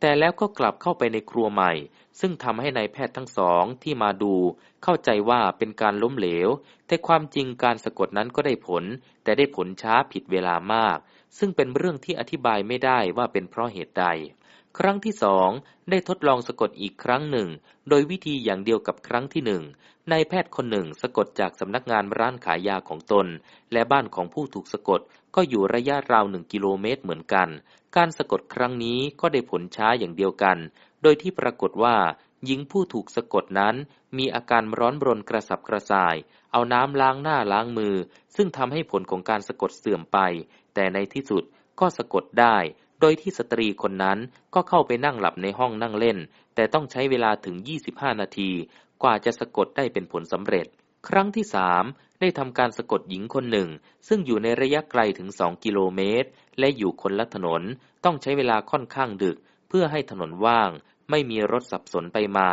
แต่แล้วก็กลับเข้าไปในครัวใหม่ ซึ่งทำให้นายแพทย์ทั้งสองที่มาดู เข้าใจว่าเป็นการล้มเหลว แต่ความจริงการสะกดนั้นก็ได้ผล แต่ได้ผลช้าผิดเวลามาก ซึ่งเป็นเรื่องที่อธิบายไม่ได้ว่าเป็นเพราะเหตุใด ครั้งที่สองได้ทดลองสะกดอีกครั้งหนึ่ง โดยวิธีอย่างเดียวกับครั้งที่หนึ่งนายแพทย์คนหนึ่งสะกดจากสำนักงานร้านขายยาของตน และบ้านของผู้ถูกสะกดก็อยู่ระยะราวหนึ่งกิโลเมตรเหมือนกัน การสะกดครั้งนี้ก็ได้ผลช้าอย่างเดียวกัน โดยที่ปรากฏว่าหญิงผู้ถูกสะกดนั้น มีอาการร้อนรนกระสับกระส่าย เอาน้ำล้างหน้าล้างมือ ซึ่งทำให้ผลของการสะกดเสื่อมไป แต่ในที่สุดก็สะกดได้ โดยที่สตรีคนนั้นก็เข้าไปนั่งหลับในห้องนั่งเล่น แต่ต้องใช้เวลาถึง 25 นาที กว่าจะสะกดได้เป็นผลสำเร็จ ครั้งที่สามได้ทำการสะกดหญิงคนหนึ่ง ซึ่งอยู่ในระยะไกลถึง 2 กิโลเมตร และอยู่คนละถนน ต้องใช้เวลาค่อนข้างดึก เพื่อให้ถนนว่าง ไม่มีรถสับสนไปมา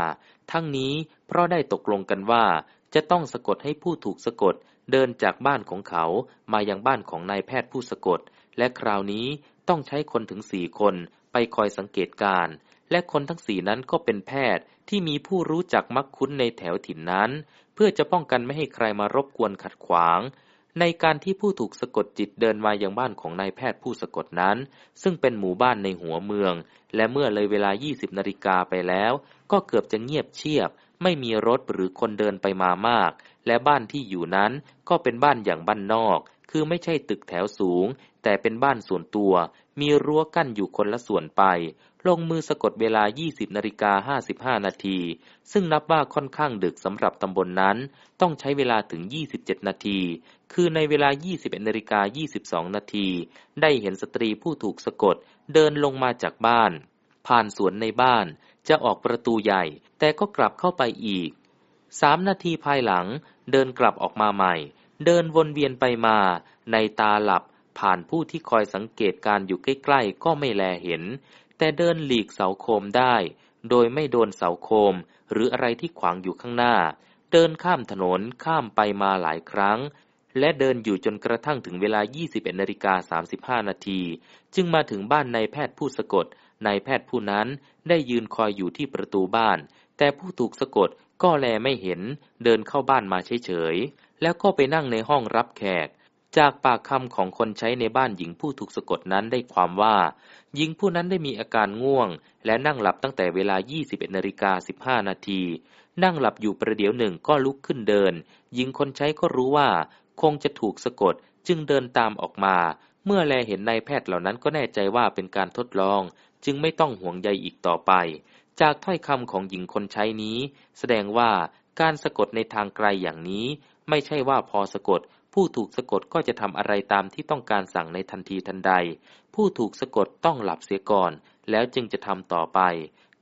ทั้งนี้เพราะได้ตกลงกันว่าจะต้องสะกดให้ผู้ถูกสะกด เดินจากบ้านของเขามายังบ้านของนายแพทย์ผู้สะกด และคราวนี้ต้องใช้คนถึงสี่คนไปคอยสังเกตการ และคนทั้งสี่นั้นก็เป็นแพทย์ที่มีผู้รู้จักมักคุ้นในแถวถิ่นนั้น เพื่อจะป้องกันไม่ให้ใครมารบกวนขัดขวาง ในการที่ผู้ถูกสะกดจิตเดินมายังบ้านของนายแพทย์ผู้สะกดนั้น ซึ่งเป็นหมู่บ้านในหัวเมือง และเมื่อเลยเวลา 20นาฬิกาไปแล้ว ก็เกือบจะเงียบเชียบ ไม่มีรถหรือคนเดินไปมามาก และบ้านที่อยู่นั้นก็เป็นบ้านอย่างบ้านนอก คือไม่ใช่ตึกแถวสูง แต่เป็นบ้านส่วนตัว มีรั้วกั้นอยู่คนละส่วนไป ลงมือสะกดเวลา 20นาฬิกา55 นาที ซึ่งนับว่าค่อนข้างดึกสำหรับตำบลนนั้น ต้องใช้เวลาถึง 27 นาที คือในเวลา 21นาฬิกา22 นาที ได้เห็นสตรีผู้ถูกสะกดเดินลงมาจากบ้าน ผ่านสวนในบ้าน จะออกประตูใหญ่ แต่ก็กลับเข้าไปอีก สามนาทีภายหลัง เดินกลับออกมาใหม่ เดินวนเวียนไปมา ในตาหลับผ่านผู้ที่คอยสังเกตการอยู่ใกล้ๆ ก็ไม่แลเห็น แต่เดินหลีกเสาโคมได้ โดยไม่โดนเสาโคม หรืออะไรที่ขวางอยู่ข้างหน้า เดินข้ามถนนข้ามไปมาหลายครั้ง และเดินอยู่จนกระทั่งถึงเวลา 21นาฬิกา35 นาที จึงมาถึงบ้านนายแพทย์ผู้สะกด นายแพทย์ผู้นั้นได้ยืนคอยอยู่ที่ประตูบ้าน แต่ผู้ถูกสะกดก็แลไม่เห็นเดินเข้าบ้านมาเฉยๆ แล้วก็ไปนั่งในห้องรับแขก จากปากคำของคนใช้ในบ้านหญิงผู้ถูกสะกดนั้นได้ความว่า หญิงผู้นั้นได้มีอาการง่วง และนั่งหลับตั้งแต่เวลา 21นาฬิกา15 นาที นั่งหลับอยู่ประเดี๋ยวหนึ่งก็ลุกขึ้นเดิน หญิงคนใช้ก็รู้ว่า คงจะถูกสะกดจึงเดินตามออกมา เมื่อแลเห็นนายแพทย์เหล่านั้นก็แน่ใจว่าเป็นการทดลอง จึงไม่ต้องห่วงใยอีกต่อไป จากถ้อยคำของหญิงคนใช้นี้ แสดงว่าการสะกดในทางไกลอย่างนี้ ไม่ใช่ว่าพอสะกด ผู้ถูกสะกดก็จะทำอะไรตามที่ต้องการสั่งในทันทีทันใด ผู้ถูกสะกดต้องหลับเสียก่อน แล้วจึงจะทำต่อไป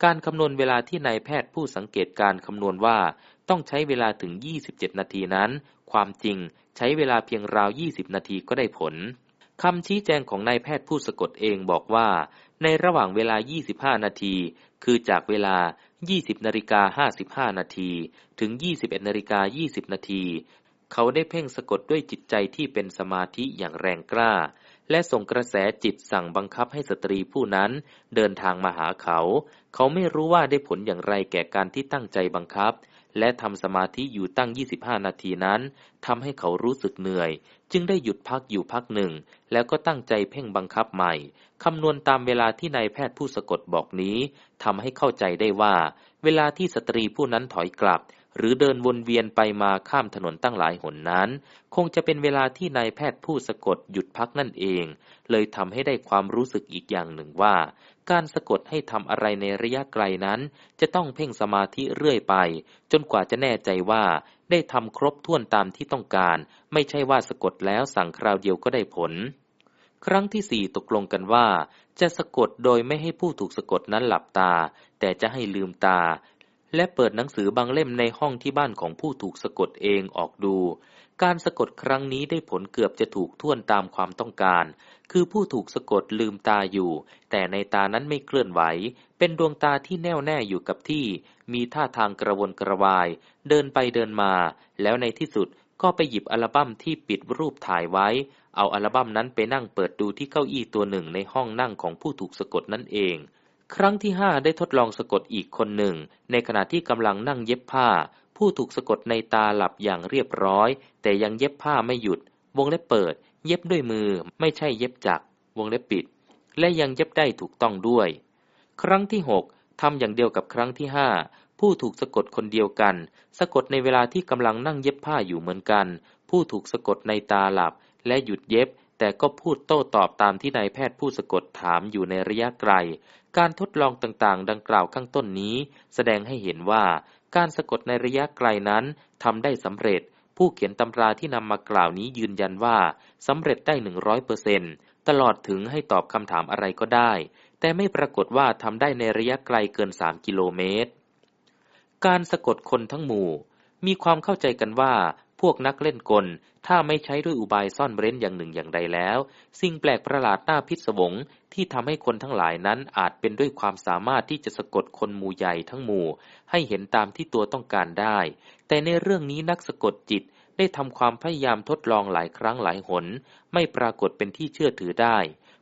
การคำนวณเวลาที่นายแพทย์ผู้สังเกตการคำนวณว่า ต้องใช้เวลาถึง 27 นาทีนั้น ความจริงใช้เวลาเพียงราว 20 นาทีก็ได้ผลคำชี้แจงของนายแพทย์ผู้สะกดเองบอกว่า ในระหว่างเวลา 25 นาที คือจากเวลา 20นาฬิกา55 นาที ถึง 21นาฬิกา20 นาที เขาได้เพ่งสะกดด้วยจิตใจที่เป็นสมาธิอย่างแรงกล้า และส่งกระแสจิตสั่งบังคับให้สตรีผู้นั้นเดินทางมาหาเขา เขาไม่รู้ว่าได้ผลอย่างไรแก่การที่ตั้งใจบังคับ และทำสมาธิอยู่ตั้ง 25 นาทีนั้นทำให้เขารู้สึกเหนื่อย จึงได้หยุดพักอยู่พักหนึ่ง แล้วก็ตั้งใจเพ่งบังคับใหม่คำนวณตามเวลาที่นายแพทย์ผู้สะกดบอกนี้ทำให้เข้าใจได้ว่า เวลาที่สตรีผู้นั้นถอยกลับ หรือเดินวนเวียนไปมาข้ามถนนตั้งหลายหนนั้น คงจะเป็นเวลาที่นายแพทย์ผู้สะกดหยุดพักนั่นเอง เลยทำให้ได้ความรู้สึกอีกอย่างหนึ่งว่า การสะกดให้ทำอะไรในระยะไกลนั้น จะต้องเพ่งสมาธิเรื่อยไป จนกว่าจะแน่ใจว่า ได้ทำครบถ้วนตามที่ต้องการ ไม่ใช่ว่าสะกดแล้วสั่งคราวเดียวก็ได้ผล ครั้งที่สี่ตกลงกันว่า จะสะกดโดยไม่ให้ผู้ถูกสะกดนั้นหลับตา แต่จะให้ลืมตา และเปิดหนังสือบางเล่มในห้องที่บ้านของผู้ถูกสะกดเองออกดู การสะกดครั้งนี้ได้ผลเกือบจะถูกท่วนตามความต้องการ คือผู้ถูกสะกดลืมตาอยู่ แต่ในตานั้นไม่เคลื่อนไหว เป็นดวงตาที่แน่วแน่อยู่กับที่ มีท่าทางกระวนกระวาย เดินไปเดินมา แล้วในที่สุดก็ไปหยิบอัลบั้มที่ปิดรูปถ่ายไว้ เอาอัลบั้มนั้นไปนั่งเปิดดูที่เก้าอี้ตัวหนึ่งในห้องนั่งของผู้ถูกสะกดนั่นเอง ครั้งที่ห้าได้ทดลองสะกดอีกคนหนึ่ง ในขณะที่กำลังนั่งเย็บผ้า ผู้ถูกสะกดในตาหลับอย่างเรียบร้อย แต่ยังเย็บผ้าไม่หยุด วงเล็บเปิด เย็บด้วยมือ ไม่ใช่เย็บจัก วงเล็บปิด และยังเย็บได้ถูกต้องด้วย ครั้งที่หกทำอย่างเดียวกับครั้งที่ห้าผู้ถูกสะกดคนเดียวกัน สะกดในเวลาที่กำลังนั่งเย็บผ้าอยู่เหมือนกัน ผู้ถูกสะกดในตาหลับ และหยุดเย็บ แต่ก็พูดโต้ตอบตามที่นายแพทย์ผู้สะกดถามอยู่ในระยะไกล การทดลองต่างๆ ดังกล่าวข้างต้นนี้ แสดงให้เห็นว่า การสะกดในระยะไกลนั้นทำได้สำเร็จ ผู้เขียนตำราที่นำมากล่าวนี้ยืนยันว่าสำเร็จได้หนึ่งร้อยเปอร์เซ็นตลอดถึงให้ตอบคำถามอะไรก็ได้ แต่ไม่ปรากฏว่าทำได้ในระยะไกลเกินสามกิโลเมตร การสะกดคนทั้งหมู่ มีความเข้าใจกันว่า กนักเล่นกล ถ้าไม่ใช้ด้วยอุบายซ่อนเร้นอย่างหนึ่งอย่างใดแล้ว สิ่งแปลกประหลาดหน่าพิศวงที่ทำให้คนทั้งหลายนั้นอาจเป็นด้วยความสามารถที่จะสะกดคนหมู่ใหญ่ทั้งหมู่ ให้เห็นตามที่ตัวต้องการได้ แต่ในเรื่องนี้นักสะกดจิตได้ทำความพยายามทดลองหลายครั้งหลายหน ไม่ปรากฏเป็นที่เชื่อถือได้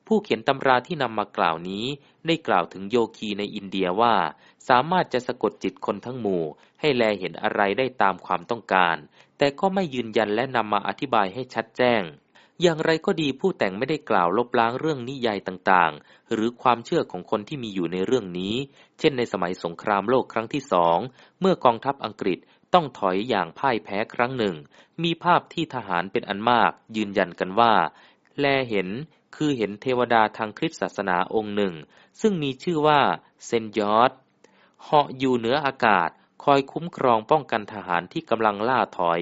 ผู้เขียนตำราที่นำมากล่าวนี้ ได้กล่าวถึงโยคีในอินเดียว่า สามารถจะสะกดจิตคนทั้งหมู่ ให้แลเห็นอะไรได้ตามความต้องการ แต่ก็ไม่ยืนยันและนำมาอธิบายให้ชัดแจ้ง อย่างไรก็ดีผู้แต่งไม่ได้กล่าวลบล้างเรื่องนิยายต่างๆ หรือความเชื่อของคนที่มีอยู่ในเรื่องนี้ เช่นในสมัยสงครามโลกครั้งที่สอง เมื่อกองทัพอังกฤษต้องถอยอย่างพ่ายแพ้ครั้งหนึ่ง มีภาพที่ทหารเป็นอันมาก ยืนยันกันว่า แลเห็นคือเห็นเทวดาทางคริสตศาสนาองค์หนึ่ง ซึ่งมีชื่อว่าเซนยอร์ดเหาะอยู่เหนืออากาศ คอยคุ้มครองป้องกันทหารที่กำลังล่าถอย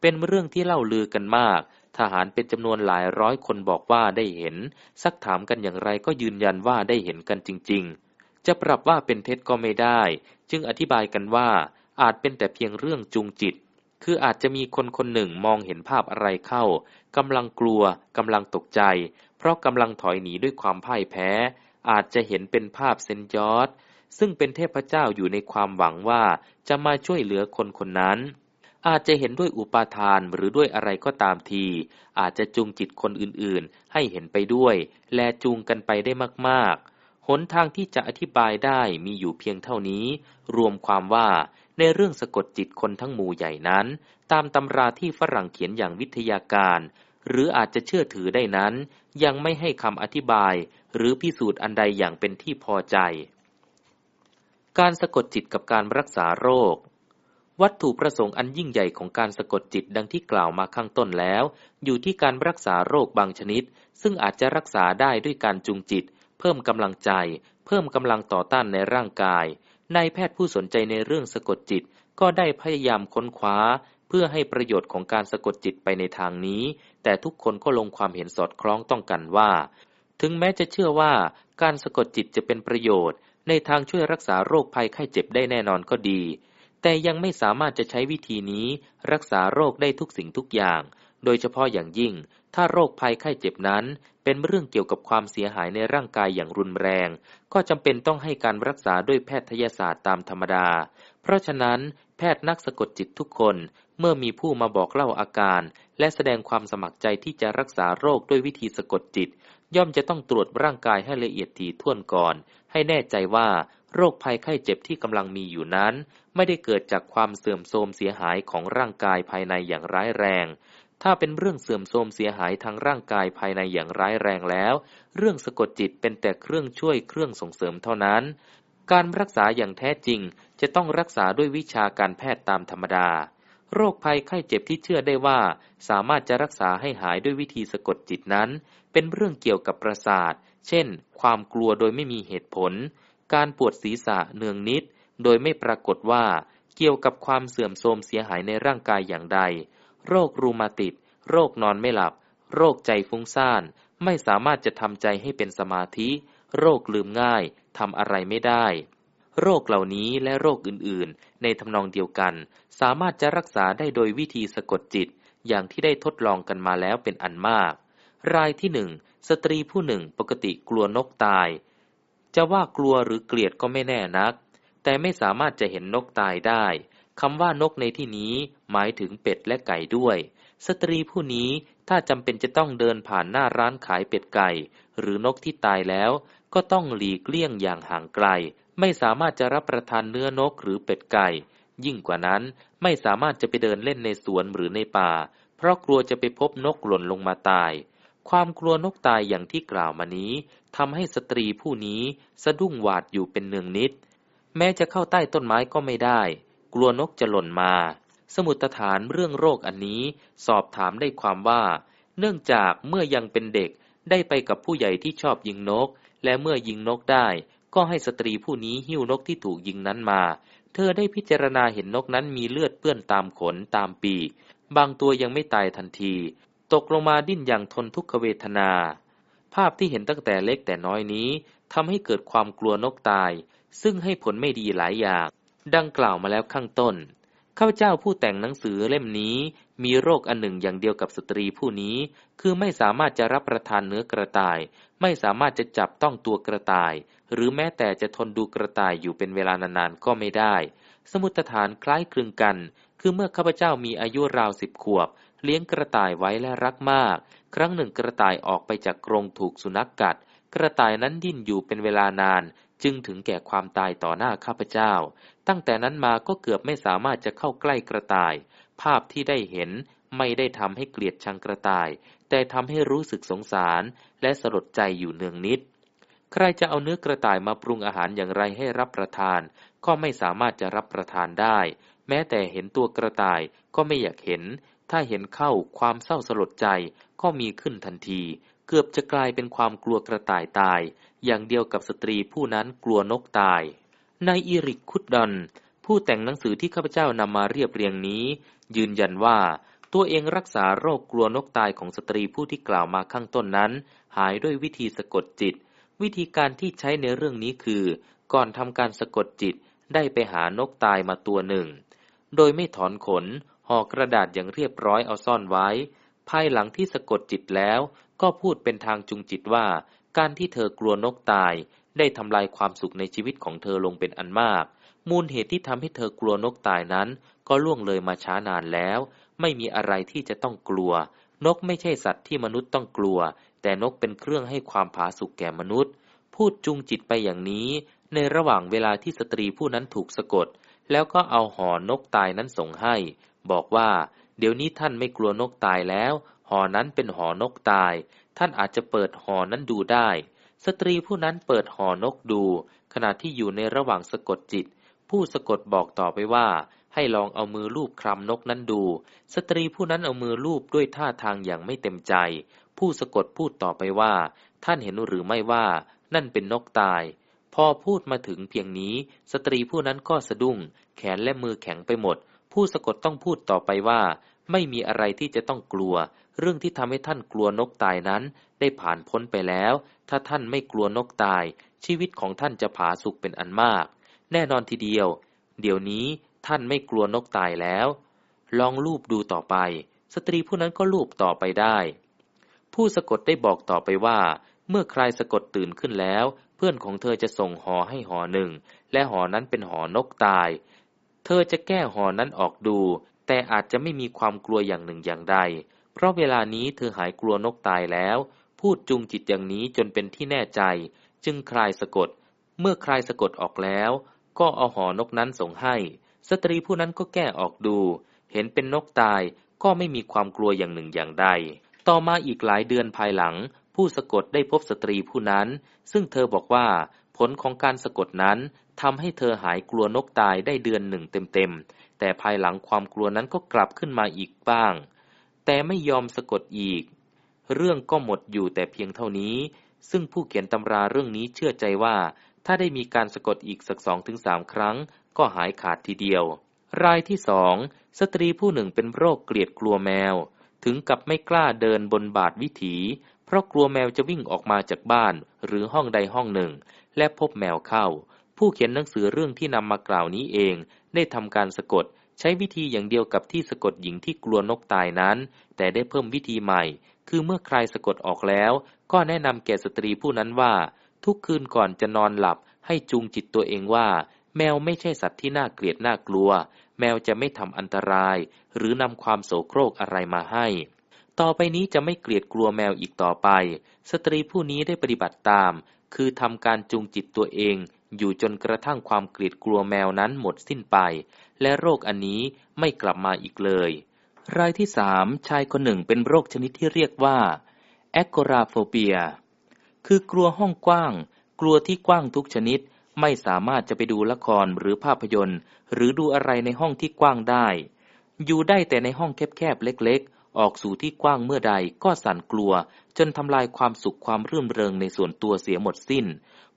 เป็นเรื่องที่เล่าลือกันมาก ทหารเป็นจำนวนหลายร้อยคนบอกว่าได้เห็น ซักถามกันอย่างไรก็ยืนยันว่าได้เห็นกันจริง ๆ จะปรับว่าเป็นเท็จก็ไม่ได้ จึงอธิบายกันว่าอาจเป็นแต่เพียงเรื่องจูงจิต คืออาจจะมีคนคนหนึ่งมองเห็นภาพอะไรเข้ากำลังกลัวกำลังตกใจ เพราะกำลังถอยหนีด้วยความพ่ายแพ้ อาจจะเห็นเป็นภาพเซนยอร์ด ซึ่งเป็นเทพเจ้าอยู่ในความหวังว่าจะมาช่วยเหลือคนคนนั้น อาจจะเห็นด้วยอุปาทานหรือด้วยอะไรก็ตามที อาจจะจูงจิตคนอื่นๆ ให้เห็นไปด้วย และจูงกันไปได้มากๆ หนทางที่จะอธิบายได้มีอยู่เพียงเท่านี้ รวมความว่าในเรื่องสะกดจิตคนทั้งหมู่ใหญ่นั้น ตามตำราที่ฝรั่งเขียนอย่างวิทยาการ หรืออาจจะเชื่อถือได้นั้น ยังไม่ให้คำอธิบาย หรือพิสูจน์อันใดอย่างเป็นที่พอใจ การสะกดจิตกับการรักษาโรค วัตถุประสงค์อันยิ่งใหญ่ของการสะกดจิตดังที่กล่าวมาข้างต้นแล้ว อยู่ที่การรักษาโรคบางชนิด ซึ่งอาจจะรักษาได้ด้วยการจูงจิต เพิ่มกำลังใจ เพิ่มกำลังต่อต้านในร่างกายนายแพทย์ผู้สนใจในเรื่องสะกดจิตก็ได้พยายามค้นคว้า เพื่อให้ประโยชน์ของการสะกดจิตไปในทางนี้ แต่ทุกคนก็ลงความเห็นสอดคล้องต้องกันว่า ถึงแม้จะเชื่อว่าการสะกดจิตจะเป็นประโยชน์ ในทางช่วยรักษาโรคภัยไข้เจ็บได้แน่นอนก็ดี แต่ยังไม่สามารถจะใช้วิธีนี้รักษาโรคได้ทุกสิ่งทุกอย่าง โดยเฉพาะอย่างยิ่ง ถ้าโรคภัยไข้เจ็บนั้น เป็นเรื่องเกี่ยวกับความเสียหายในร่างกายอย่างรุนแรง ก็จำเป็นต้องให้การรักษาด้วยแพทยศาสตร์ตามธรรมดา เพราะฉะนั้น แพทย์นักสะกดจิตทุกคนเมื่อมีผู้มาบอกเล่าอาการ และแสดงความสมัครใจที่จะรักษาโรคด้วยวิธีสะกดจิต ย่อมจะต้องตรวจร่างกายให้ละเอียดถี่ถ้วนก่อน ให้แน่ใจว่าโรคภัยไข้เจ็บที่กำลังมีอยู่นั้น ไม่ได้เกิดจากความเสื่อมโทรมเสียหายของร่างกายภายในอย่างร้ายแรง ถ้าเป็นเรื่องเสื่อมโทรมเสียหายทางร่างกายภายในอย่างร้ายแรงแล้ว เรื่องสะกดจิตเป็นแต่เครื่องช่วยเครื่องส่งเสริมเท่านั้น การรักษาอย่างแท้จริง จะต้องรักษาด้วยวิชาการแพทย์ตามธรรมดา โรคภัยไข้เจ็บที่เชื่อได้ว่า สามารถจะรักษาให้หายด้วยวิธีสะกดจิตนั้น เป็นเรื่องเกี่ยวกับประสาท เช่น ความกลัวโดยไม่มีเหตุผล การปวดศีรษะเนืองนิด โดยไม่ปรากฏว่าเกี่ยวกับความเสื่อมโทรมเสียหายในร่างกายอย่างใด โรครูมาติด โรคนอนไม่หลับ โรคใจฟุ้งซ่าน ไม่สามารถจะทำใจให้เป็นสมาธิ โรคลืมง่าย ทำอะไรไม่ได้ โรคเหล่านี้และโรคอื่นๆ ในทำนองเดียวกัน สามารถจะรักษาได้โดยวิธีสะกดจิต อย่างที่ได้ทดลองกันมาแล้วเป็นอันมาก รายที่หนึ่ง สตรีผู้หนึ่งปกติกลัวนกตาย จะว่ากลัวหรือเกลียดก็ไม่แน่นัก แต่ไม่สามารถจะเห็นนกตายได้คำว่านกในที่นี้หมายถึงเป็ดและไก่ด้วย สตรีผู้นี้ถ้าจำเป็นจะต้องเดินผ่านหน้าร้านขายเป็ดไก่ หรือนกที่ตายแล้ว ก็ต้องหลีกเลี่ยงอย่างห่างไกล ไม่สามารถจะรับประทานเนื้อนกหรือเป็ดไก่ ยิ่งกว่านั้นไม่สามารถจะไปเดินเล่นในสวนหรือในป่า เพราะกลัวจะไปพบนกหล่นลงมาตาย ความกลัวนกตายอย่างที่กล่าวมานี้ทำให้สตรีผู้นี้สะดุ้งหวาดอยู่เป็นเนืองนิด แม้จะเข้าใต้ต้นไม้ก็ไม่ได้ กลัวนกจะหล่นมา สมุตฐานเรื่องโรคอันนี้สอบถามได้ความว่า เนื่องจากเมื่อยังเป็นเด็กได้ไปกับผู้ใหญ่ที่ชอบยิงนก และเมื่อยิงนกได้ ก็ให้สตรีผู้นี้หิ้วนกที่ถูกยิงนั้นมา เธอได้พิจารณาเห็นนกนั้นมีเลือดเปื้อนตามขนตามปีกบางตัวยังไม่ตายทันที ตกลงมาดิ้นอย่างทนทุกขเวทนา ภาพที่เห็นตั้งแต่เล็กแต่น้อยนี้ทำให้เกิดความกลัวนกตาย ซึ่งให้ผลไม่ดีหลายอย่าง ดังกล่าวมาแล้วข้างต้น ข้าพเจ้าผู้แต่งหนังสือเล่มนี้ มีโรคอันหนึ่งอย่างเดียวกับสตรีผู้นี้ คือไม่สามารถจะรับประทานเนื้อกระต่าย ไม่สามารถจะจับต้องตัวกระต่าย หรือแม้แต่จะทนดูกระต่ายอยู่เป็นเวลานานๆก็ไม่ได้ สมุตฐานคล้ายคลึงกัน คือเมื่อข้าพเจ้ามีอายุราวสิบขวบเลี้ยงกระต่ายไว้และรักมาก ครั้งหนึ่งกระต่ายออกไปจากกรงถูกสุนัขกกัด กระต่ายนั้นดิ้นอยู่เป็นเวลานาน จึงถึงแก่ความตายต่อหน้าข้าพเจ้า ตั้งแต่นั้นมาก็เกือบไม่สามารถจะเข้าใกล้กระต่าย ภาพที่ได้เห็นไม่ได้ทำให้เกลียดชังกระต่าย แต่ทำให้รู้สึกสงสาร และสลดใจอยู่เนืองนิด ใครจะเอาเนื้อกระต่ายมาปรุงอาหารอย่างไรให้รับประทาน ก็ไม่สามารถจะรับประทานได้ แม้แต่เห็นตัวกระต่ายก็ไม่อยากเห็น ถ้าเห็นเข้าความเศร้าสลดใจก็มีขึ้นทันที เกือบจะกลายเป็นความกลัวกระต่ายตาย อย่างเดียวกับสตรีผู้นั้นกลัวนกตายในอีริกคุดดอนผู้แต่งหนังสือที่ข้าพเจ้านำมาเรียบเรียงนี้ ยืนยันว่าตัวเองรักษาโรคกลัวนกตายของสตรีผู้ที่กล่าวมาข้างต้นนั้น หายด้วยวิธีสะกดจิต วิธีการที่ใช้ในเรื่องนี้คือ ก่อนทำการสะกดจิตได้ไปหานกตายมาตัวหนึ่ง โดยไม่ถอนขน ห่อกระดาษอย่างเรียบร้อยเอาซ่อนไว้ ภายหลังที่สะกดจิตแล้ว ก็พูดเป็นทางจุงจิตว่า การที่เธอกลัวนกตาย ได้ทำลายความสุขในชีวิตของเธอลงเป็นอันมาก มูลเหตุที่ทำให้เธอกลัวนกตายนั้น ก็ล่วงเลยมาช้านานแล้ว ไม่มีอะไรที่จะต้องกลัว นกไม่ใช่สัตว์ที่มนุษย์ต้องกลัว แต่นกเป็นเครื่องให้ความผาสุกแก่มนุษย์ พูดจูงจิตไปอย่างนี้ในระหว่างเวลาที่สตรีผู้นั้นถูกสะกด แล้วก็เอาหอนกตายนั้นส่งให้ บอกว่า เดี๋ยวนี้ท่านไม่กลัวนกตายแล้วหอนั้นเป็นหอนกตาย ท่านอาจจะเปิดหอนั้นดูได้ สตรีผู้นั้นเปิดหอนกดู ขณะที่อยู่ในระหว่างสะกดจิต ผู้สะกดบอกต่อไปว่า ให้ลองเอามือลูบคลำนกนั้นดู สตรีผู้นั้นเอามือลูบด้วยท่าทางอย่างไม่เต็มใจ ผู้สะกดพูดต่อไปว่า ท่านเห็นหรือไม่ว่า นั่นเป็นนกตาย พอพูดมาถึงเพียงนี้ สตรีผู้นั้นก็สะดุ้ง แขนและมือแข็งไปหมด ผู้สะกดต้องพูดต่อไปว่า ไม่มีอะไรที่จะต้องกลัว เรื่องที่ทำให้ท่านกลัวนกตายนั้น ได้ผ่านพ้นไปแล้ว ถ้าท่านไม่กลัวนกตาย ชีวิตของท่านจะผาสุกเป็นอันมาก แน่นอนทีเดียว เดี๋ยวนี้ท่านไม่กลัวนกตายแล้ว ลองลูบดูต่อไป สตรีผู้นั้นก็ลูบต่อไปได้ ผู้สะกดได้บอกต่อไปว่า เมื่อใครสะกดตื่นขึ้นแล้ว เพื่อนของเธอจะส่งหอให้หอหนึ่ง และหอนั้นเป็นหอนกตาย เธอจะแก้หอนั้นออกดู แต่อาจจะไม่มีความกลัวอย่างหนึ่งอย่างใด เพราะเวลานี้เธอหายกลัวนกตายแล้ว พูดจูงจิตอย่างนี้จนเป็นที่แน่ใจ จึงคลายสะกด เมื่อคลายสะกดออกแล้ว ก็เอาหอนกนั้นส่งให้ สตรีผู้นั้นก็แก้ออกดู เห็นเป็นนกตายก็ไม่มีความกลัวอย่างหนึ่งอย่างใด ต่อมาอีกหลายเดือนภายหลัง ผู้สะกดได้พบสตรีผู้นั้น ซึ่งเธอบอกว่า ผลของการสะกดนั้น ทำให้เธอหายกลัวนกตายได้เดือนหนึ่งเต็มๆ แต่ภายหลังความกลัวนั้นก็กลับขึ้นมาอีกบ้าง แต่ไม่ยอมสะกดอีก เรื่องก็หมดอยู่แต่เพียงเท่านี้ ซึ่งผู้เขียนตำราเรื่องนี้เชื่อใจว่า ถ้าได้มีการสะกดอีกสักสองถึงสามครั้ง ก็หายขาดทีเดียว รายที่สองสตรีผู้หนึ่งเป็นโรคเกลียดกลัวแมว ถึงกับไม่กล้าเดินบนบาทวิถีเพราะกลัวแมวจะวิ่งออกมาจากบ้านหรือห้องใดห้องหนึ่ง และพบแมวเข้า ผู้เขียนหนังสือเรื่องที่นำมากล่าวนี้เอง ได้ทำการสะกด ใช้วิธีอย่างเดียวกับที่สะกดหญิงที่กลัวนกตายนั้น แต่ได้เพิ่มวิธีใหม่ คือเมื่อใครสะกดออกแล้ว ก็แนะนำแก่สตรีผู้นั้นว่า ทุกคืนก่อนจะนอนหลับ ให้จูงจิตตัวเองว่า แมวไม่ใช่สัตว์ที่น่าเกลียดน่ากลัว แมวจะไม่ทำอันตราย หรือนำความโศโครกอะไรมาให้ ต่อไปนี้จะไม่เกลียดกลัวแมวอีกต่อไป สตรีผู้นี้ได้ปฏิบัติตาม คือทำการจูงจิตตัวเอง อยู่จนกระทั่งความเกลียดกลัวแมวนั้นหมดสิ้นไป และโรคอันนี้ไม่กลับมาอีกเลย รายที่สามชายคนหนึ่งเป็นโรคชนิดที่เรียกว่าแอคโกราโฟเบีย คือกลัวห้องกว้าง กลัวที่กว้างทุกชนิด ไม่สามารถจะไปดูละครหรือภาพยนตร์ หรือดูอะไรในห้องที่กว้างได้ อยู่ได้แต่ในห้องแคบๆเล็กๆ ออกสู่ที่กว้างเมื่อใดก็สั่นกลัว จนทำลายความสุขความรื่นเริงในส่วนตัวเสียหมดสิ้น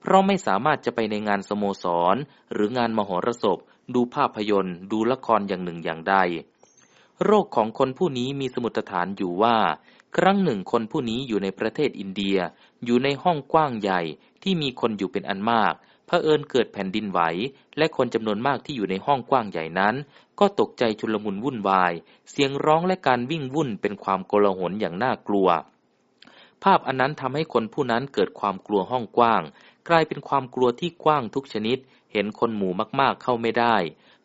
เพราะไม่สามารถจะไปในงานสโมสร หรืองานมหรสพ ดูภาพยนตร์ ดูละครอย่างหนึ่งอย่างใด โรคของคนผู้นี้มีสมุดฐานอยู่ว่า ครั้งหนึ่งคนผู้นี้อยู่ในประเทศอินเดีย อยู่ในห้องกว้างใหญ่ที่มีคนอยู่เป็นอันมาก เผอิญเกิดแผ่นดินไหว และคนจำนวนมากที่อยู่ในห้องกว้างใหญ่นั้น ก็ตกใจชุลมุนวุ่นวาย เสียงร้องและการวิ่งวุ่นเป็นความโกลาหลอย่างน่ากลัว ภาพอันนั้นทำให้คนผู้นั้นเกิดความกลัวห้องกว้าง กลายเป็นความกลัวที่กว้างทุกชนิด เห็นคนหมู่มากๆเข้าไม่ได้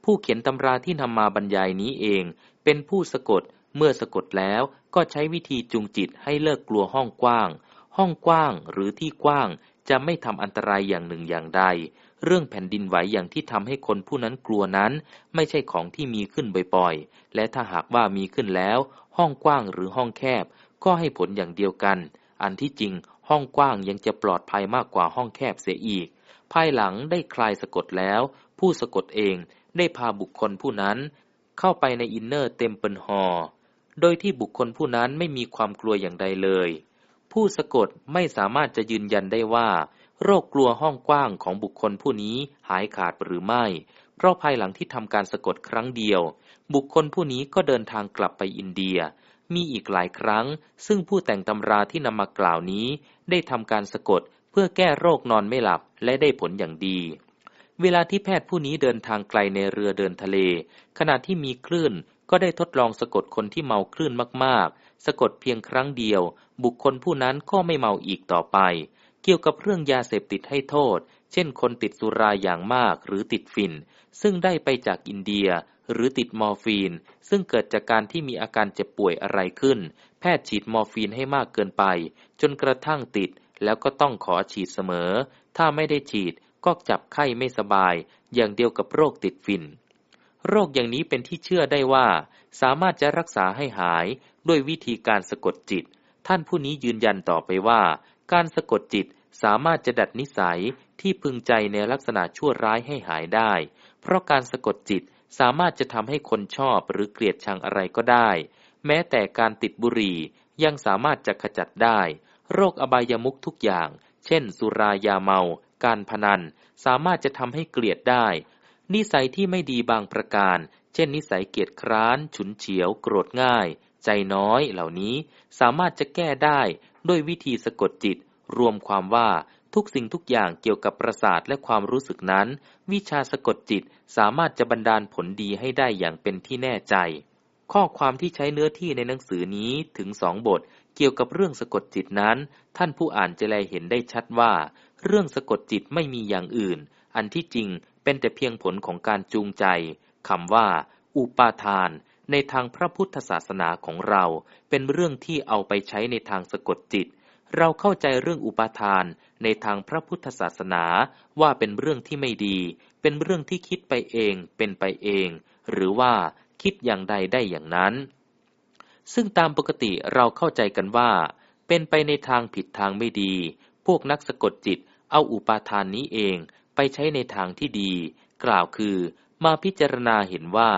ผู้เขียนตำราที่นำมาบรรยายนี้เอง เป็นผู้สะกด เมื่อสะกดแล้วก็ใช้วิธีจูงจิตให้เลิกกลัวห้องกว้าง ห้องกว้างหรือที่กว้าง จะไม่ทำอันตรายอย่างหนึ่งอย่างใด เรื่องแผ่นดินไหวอย่างที่ทำให้คนผู้นั้นกลัวนั้น ไม่ใช่ของที่มีขึ้นบ่อยๆ และถ้าหากว่ามีขึ้นแล้ว ห้องกว้างหรือห้องแคบ ก็ให้ผลอย่างเดียวกัน อันที่จริงห้องกว้างยังจะปลอดภัยมากกว่าห้องแคบเสียอีก ภายหลังได้คลายสะกดแล้ว ผู้สะกดเองได้พาบุคคลผู้นั้น เข้าไปใน Inner Temple Hall โดยที่บุคคลผู้นั้นไม่มีความกลัวอย่างใดเลย ผู้สะกดไม่สามารถจะยืนยันได้ว่า โรคกลัวห้องกว้างของบุคคลผู้นี้หายขาดหรือไม่ เพราะภายหลังที่ทำการสะกดครั้งเดียว บุคคลผู้นี้ก็เดินทางกลับไปอินเดีย มีอีกหลายครั้ง ซึ่งผู้แต่งตำราที่นำมากล่าวนี้ ได้ทำการสะกดเพื่อแก้โรคนอนไม่หลับและได้ผลอย่างดี เวลาที่แพทย์ผู้นี้เดินทางไกลในเรือเดินทะเล ขณะที่มีคลื่น ก็ได้ทดลองสะกดคนที่เมาคลื่นมากๆ สะกดเพียงครั้งเดียว บุคคลผู้นั้นก็ไม่เมาอีกต่อไป เกี่ยวกับเรื่องยาเสพติดให้โทษ เช่นคนติดสุราอย่างมากหรือติดฝิ่น ซึ่งได้ไปจากอินเดีย หรือติดมอร์ฟีน ซึ่งเกิดจากการที่มีอาการเจ็บป่วยอะไรขึ้น แพทย์ฉีดมอร์ฟีนให้มากเกินไป จนกระทั่งติด แล้วก็ต้องขอฉีดเสมอ ถ้าไม่ได้ฉีดก็จับไข้ไม่สบาย อย่างเดียวกับโรคติดฝิ่น โรคอย่างนี้เป็นที่เชื่อได้ว่า สามารถจะรักษาให้หายด้วยวิธีการสะกดจิต ท่านผู้นี้ยืนยันต่อไปว่า การสะกดจิตสามารถจะดัดนิสัยที่พึงใจในลักษณะชั่วร้ายให้หายได้ เพราะการสะกดจิตสามารถจะทำให้คนชอบหรือเกลียดชังอะไรก็ได้ แม้แต่การติดบุหรี่ยังสามารถจะขจัดได้ โรคอบายามุขทุกอย่าง เช่น สุรายาเมา การพนัน สามารถจะทำให้เกลียดได้ นิสัยที่ไม่ดีบางประการ เช่นนิสัยเกียจคร้าน ฉุนเฉียว โกรธง่าย ใจน้อยเหล่านี้สามารถจะแก้ได้ด้วยวิธีสะกดจิต รวมความว่าทุกสิ่งทุกอย่างเกี่ยวกับประสาทและความรู้สึกนั้น วิชาสะกดจิตสามารถจะบันดาลผลดีให้ได้อย่างเป็นที่แน่ใจ ข้อความที่ใช้เนื้อที่ในหนังสือนี้ถึงสองบท เกี่ยวกับเรื่องสะกดจิตนั้น ท่านผู้อ่านจะแลเห็นได้ชัดว่า เรื่องสะกดจิตไม่มีอย่างอื่น อันที่จริง เป็นแต่เพียงผลของการจูงใจคำว่า อุปาทาน ในทางพระพุทธศาสนาของเรา เป็นเรื่องที่เอาไปใช้ในทางสะกดจิต เราเข้าใจเรื่องอุปาทาน ในทางพระพุทธศาสนาว่าเป็นเรื่องที่ไม่ดี เป็นเรื่องที่คิดไปเอง เป็นไปเอง หรือว่าคิดอย่างใดได้อย่างนั้น ซึ่งตามปกติเราเข้าใจกันว่า เป็นไปในทางผิดทางไม่ดี พวกนักสะกดจิตเอาอุปาทานนี้เอง ไปใช้ในทางที่ดี กล่าวคือ มาพิจารณาเห็นว่า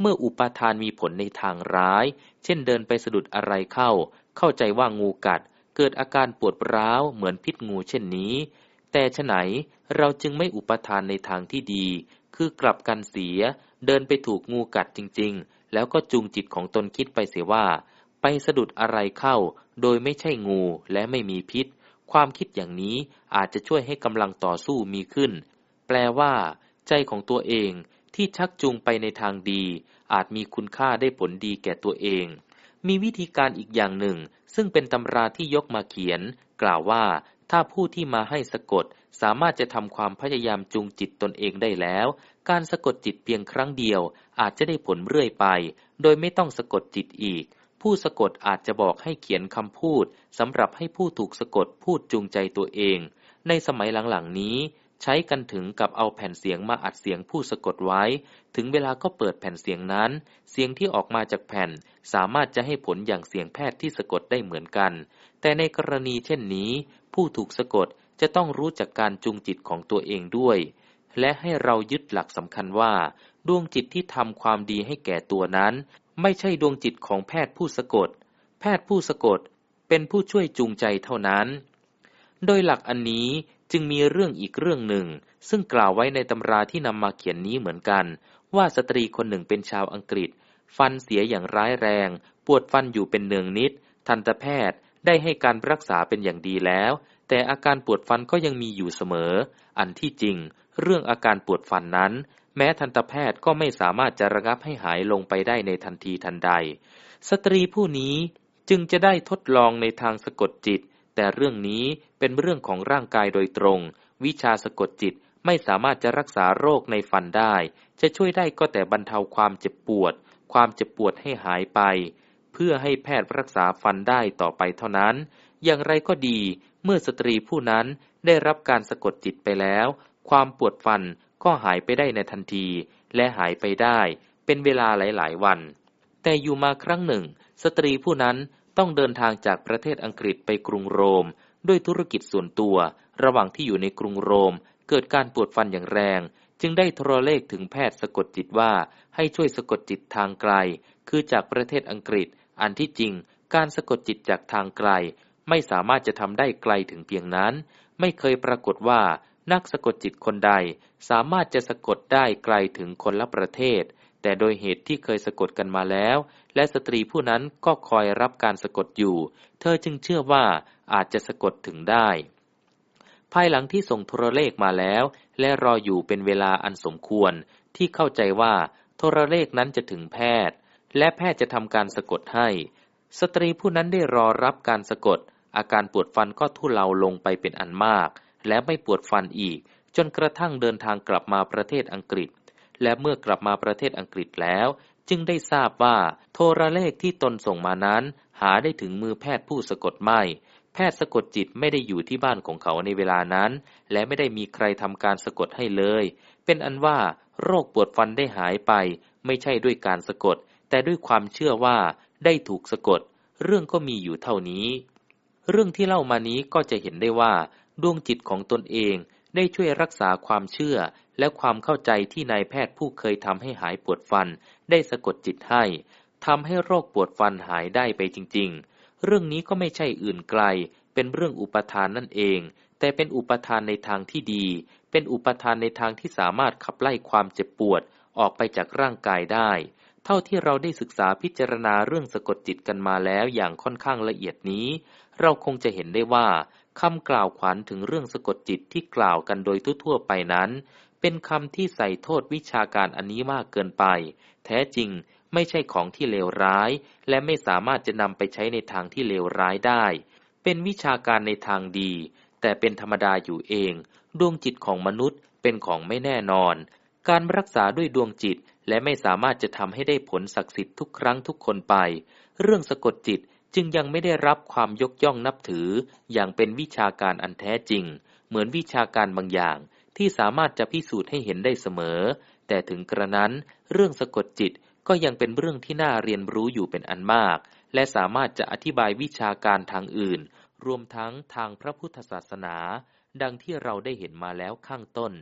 เมื่ออุปาทานมีผลในทางร้าย เช่นเดินไปสะดุดอะไรเข้า เข้าใจว่างูกัด เกิดอาการปวดร้าวเหมือนพิษงูเช่นนี้ แต่ฉไหนเราจึงไม่อุปทานในทางที่ดี คือกลับกันเสีย เดินไปถูกงูกัดจริง ๆ แล้วก็จูงจิตของตนคิดไปเสียว่า ไปสะดุดอะไรเข้า โดยไม่ใช่งูและไม่มีพิษ ความคิดอย่างนี้อาจจะช่วยให้กำลังต่อสู้มีขึ้น แปลว่า ใจของตัวเองที่ชักจูงไปในทางดี อาจมีคุณค่าได้ผลดีแก่ตัวเอง มีวิธีการอีกอย่างหนึ่ง ซึ่งเป็นตำราที่ยกมาเขียน กล่าวว่า ถ้าผู้ที่มาให้สะกดสามารถจะทำความพยายามจูงจิตตนเองได้แล้ว การสะกดจิตเพียงครั้งเดียว อาจจะได้ผลเรื่อยไป โดยไม่ต้องสะกดจิตอีก ผู้สะกดอาจจะบอกให้เขียนคำพูดสำหรับให้ผู้ถูกสะกดพูดจูงใจตัวเอง ในสมัยหลังๆนี้ ใช้กันถึงกับเอาแผ่นเสียงมาอัดเสียงผู้สะกดไว้ ถึงเวลาก็เปิดแผ่นเสียงนั้น เสียงที่ออกมาจากแผ่น สามารถจะให้ผลอย่างเสียงแพทย์ที่สะกดได้เหมือนกัน แต่ในกรณีเช่นนี้ ผู้ถูกสะกดจะต้องรู้จักการจูงจิตของตัวเองด้วย และให้เรายึดหลักสำคัญว่า ดวงจิตที่ทำความดีให้แก่ตัวนั้น ไม่ใช่ดวงจิตของแพทย์ผู้สะกด แพทย์ผู้สะกดเป็นผู้ช่วยจูงใจเท่านั้น โดยหลักอันนี้จึงมีเรื่องอีกเรื่องหนึ่ง ซึ่งกล่าวไว้ในตำราที่นำมาเขียนนี้เหมือนกัน ว่าสตรีคนหนึ่งเป็นชาวอังกฤษ ฟันเสียอย่างร้ายแรง ปวดฟันอยู่เป็นเนืองนิด ทันตแพทย์ได้ให้การรักษาเป็นอย่างดีแล้ว แต่อาการปวดฟันก็ยังมีอยู่เสมอ อันที่จริง เรื่องอาการปวดฟันนั้น แม้ทันตแพทย์ก็ไม่สามารถจะระงับให้หายลงไปได้ในทันทีทันใด สตรีผู้นี้จึงจะได้ทดลองในทางสะกดจิต แต่เรื่องนี้เป็นเรื่องของร่างกายโดยตรง วิชาสะกดจิตไม่สามารถจะรักษาโรคในฟันได้ จะช่วยได้ก็แต่บรรเทาความเจ็บปวด ความเจ็บปวดให้หายไป เพื่อให้แพทย์รักษาฟันได้ต่อไปเท่านั้น อย่างไรก็ดี เมื่อสตรีผู้นั้นได้รับการสะกดจิตไปแล้ว ความปวดฟัน ก็หายไปได้ในทันที และหายไปได้เป็นเวลาหลาย ๆ วัน แต่อยู่มาครั้งหนึ่ง สตรีผู้นั้นต้องเดินทางจากประเทศอังกฤษไปกรุงโรม ด้วยธุรกิจส่วนตัว ระหว่างที่อยู่ในกรุงโรม เกิดการปวดฟันอย่างแรง จึงได้โทรเลขถึงแพทย์สะกดจิตว่าให้ช่วยสะกดจิตทางไกล คือจากประเทศอังกฤษ อันที่จริง การสะกดจิตจากทางไกล ไม่สามารถจะทำได้ไกลถึงเพียงนั้น ไม่เคยปรากฏว่า นักสะกดจิตคนใดสามารถจะสะกดได้ไกลถึงคนละประเทศ แต่โดยเหตุที่เคยสะกดกันมาแล้ว และสตรีผู้นั้นก็คอยรับการสะกดอยู่ เธอจึงเชื่อว่าอาจจะสะกดถึงได้ ภายหลังที่ส่งโทรเลขมาแล้ว และรออยู่เป็นเวลาอันสมควร ที่เข้าใจว่าโทรเลขนั้นจะถึงแพทย์ และแพทย์จะทำการสะกดให้ สตรีผู้นั้นได้รอรับการสะกด อาการปวดฟันก็ทุเลาลงไปเป็นอันมาก และไม่ปวดฟันอีก จนกระทั่งเดินทางกลับมาประเทศอังกฤษ และเมื่อกลับมาประเทศอังกฤษแล้ว จึงได้ทราบว่าโทรเลขที่ตนส่งมานั้น หาได้ถึงมือแพทย์ผู้สะกดไม่แแพทย์สะกดจิตไม่ได้อยู่ที่บ้านของเขาในเวลานั้น และไม่ได้มีใครทำการสะกดให้เลย เป็นอันว่าโรคปวดฟันได้หายไป ไม่ใช่ด้วยการสะกด แต่ด้วยความเชื่อว่าได้ถูกสะกด เรื่องก็มีอยู่เท่านี้ เรื่องที่เล่ามานี้ก็จะเห็นได้ว่า ดวงจิตของตนเองได้ช่วยรักษาความเชื่อและความเข้าใจที่นายแพทย์ผู้เคยทำให้หายปวดฟัน ได้สะกดจิตให้ทำให้โรคปวดฟันหายได้ไปจริง ๆ เรื่องนี้ก็ไม่ใช่อื่นไกล เป็นเรื่องอุปทานนั่นเอง แต่เป็นอุปทานในทางที่ดี เป็นอุปทานในทางที่สามารถขับไล่ความเจ็บปวดออกไปจากร่างกายได้ เท่าที่เราได้ศึกษาพิจารณาเรื่องสะกดจิตกันมาแล้วอย่างค่อนข้างละเอียดนี้ เราคงจะเห็นได้ว่า คำกล่าวขวัญถึงเรื่องสะกดจิตที่กล่าวกันโดยทั่วๆไปนั้น เป็นคำที่ใส่โทษวิชาการอันนี้มากเกินไป แท้จริงไม่ใช่ของที่เลวร้าย และไม่สามารถจะนำไปใช้ในทางที่เลวร้ายได้ เป็นวิชาการในทางดี แต่เป็นธรรมดาอยู่เอง ดวงจิตของมนุษย์เป็นของไม่แน่นอน การรักษาด้วยดวงจิตและไม่สามารถจะทำให้ได้ผลศักดิ์สิทธิ์ทุกครั้งทุกคนไป เรื่องสะกดจิต จึงยังไม่ได้รับความยกย่องนับถืออย่างเป็นวิชาการอันแท้จริง เหมือนวิชาการบางอย่างที่สามารถจะพิสูจน์ให้เห็นได้เสมอ แต่ถึงกระนั้นเรื่องสะกดจิตก็ยังเป็นเรื่องที่น่าเรียนรู้อยู่เป็นอันมาก และสามารถจะอธิบายวิชาการทางอื่น รวมทั้งทางพระพุทธศาสนา ดังที่เราได้เห็นมาแล้วข้างต้น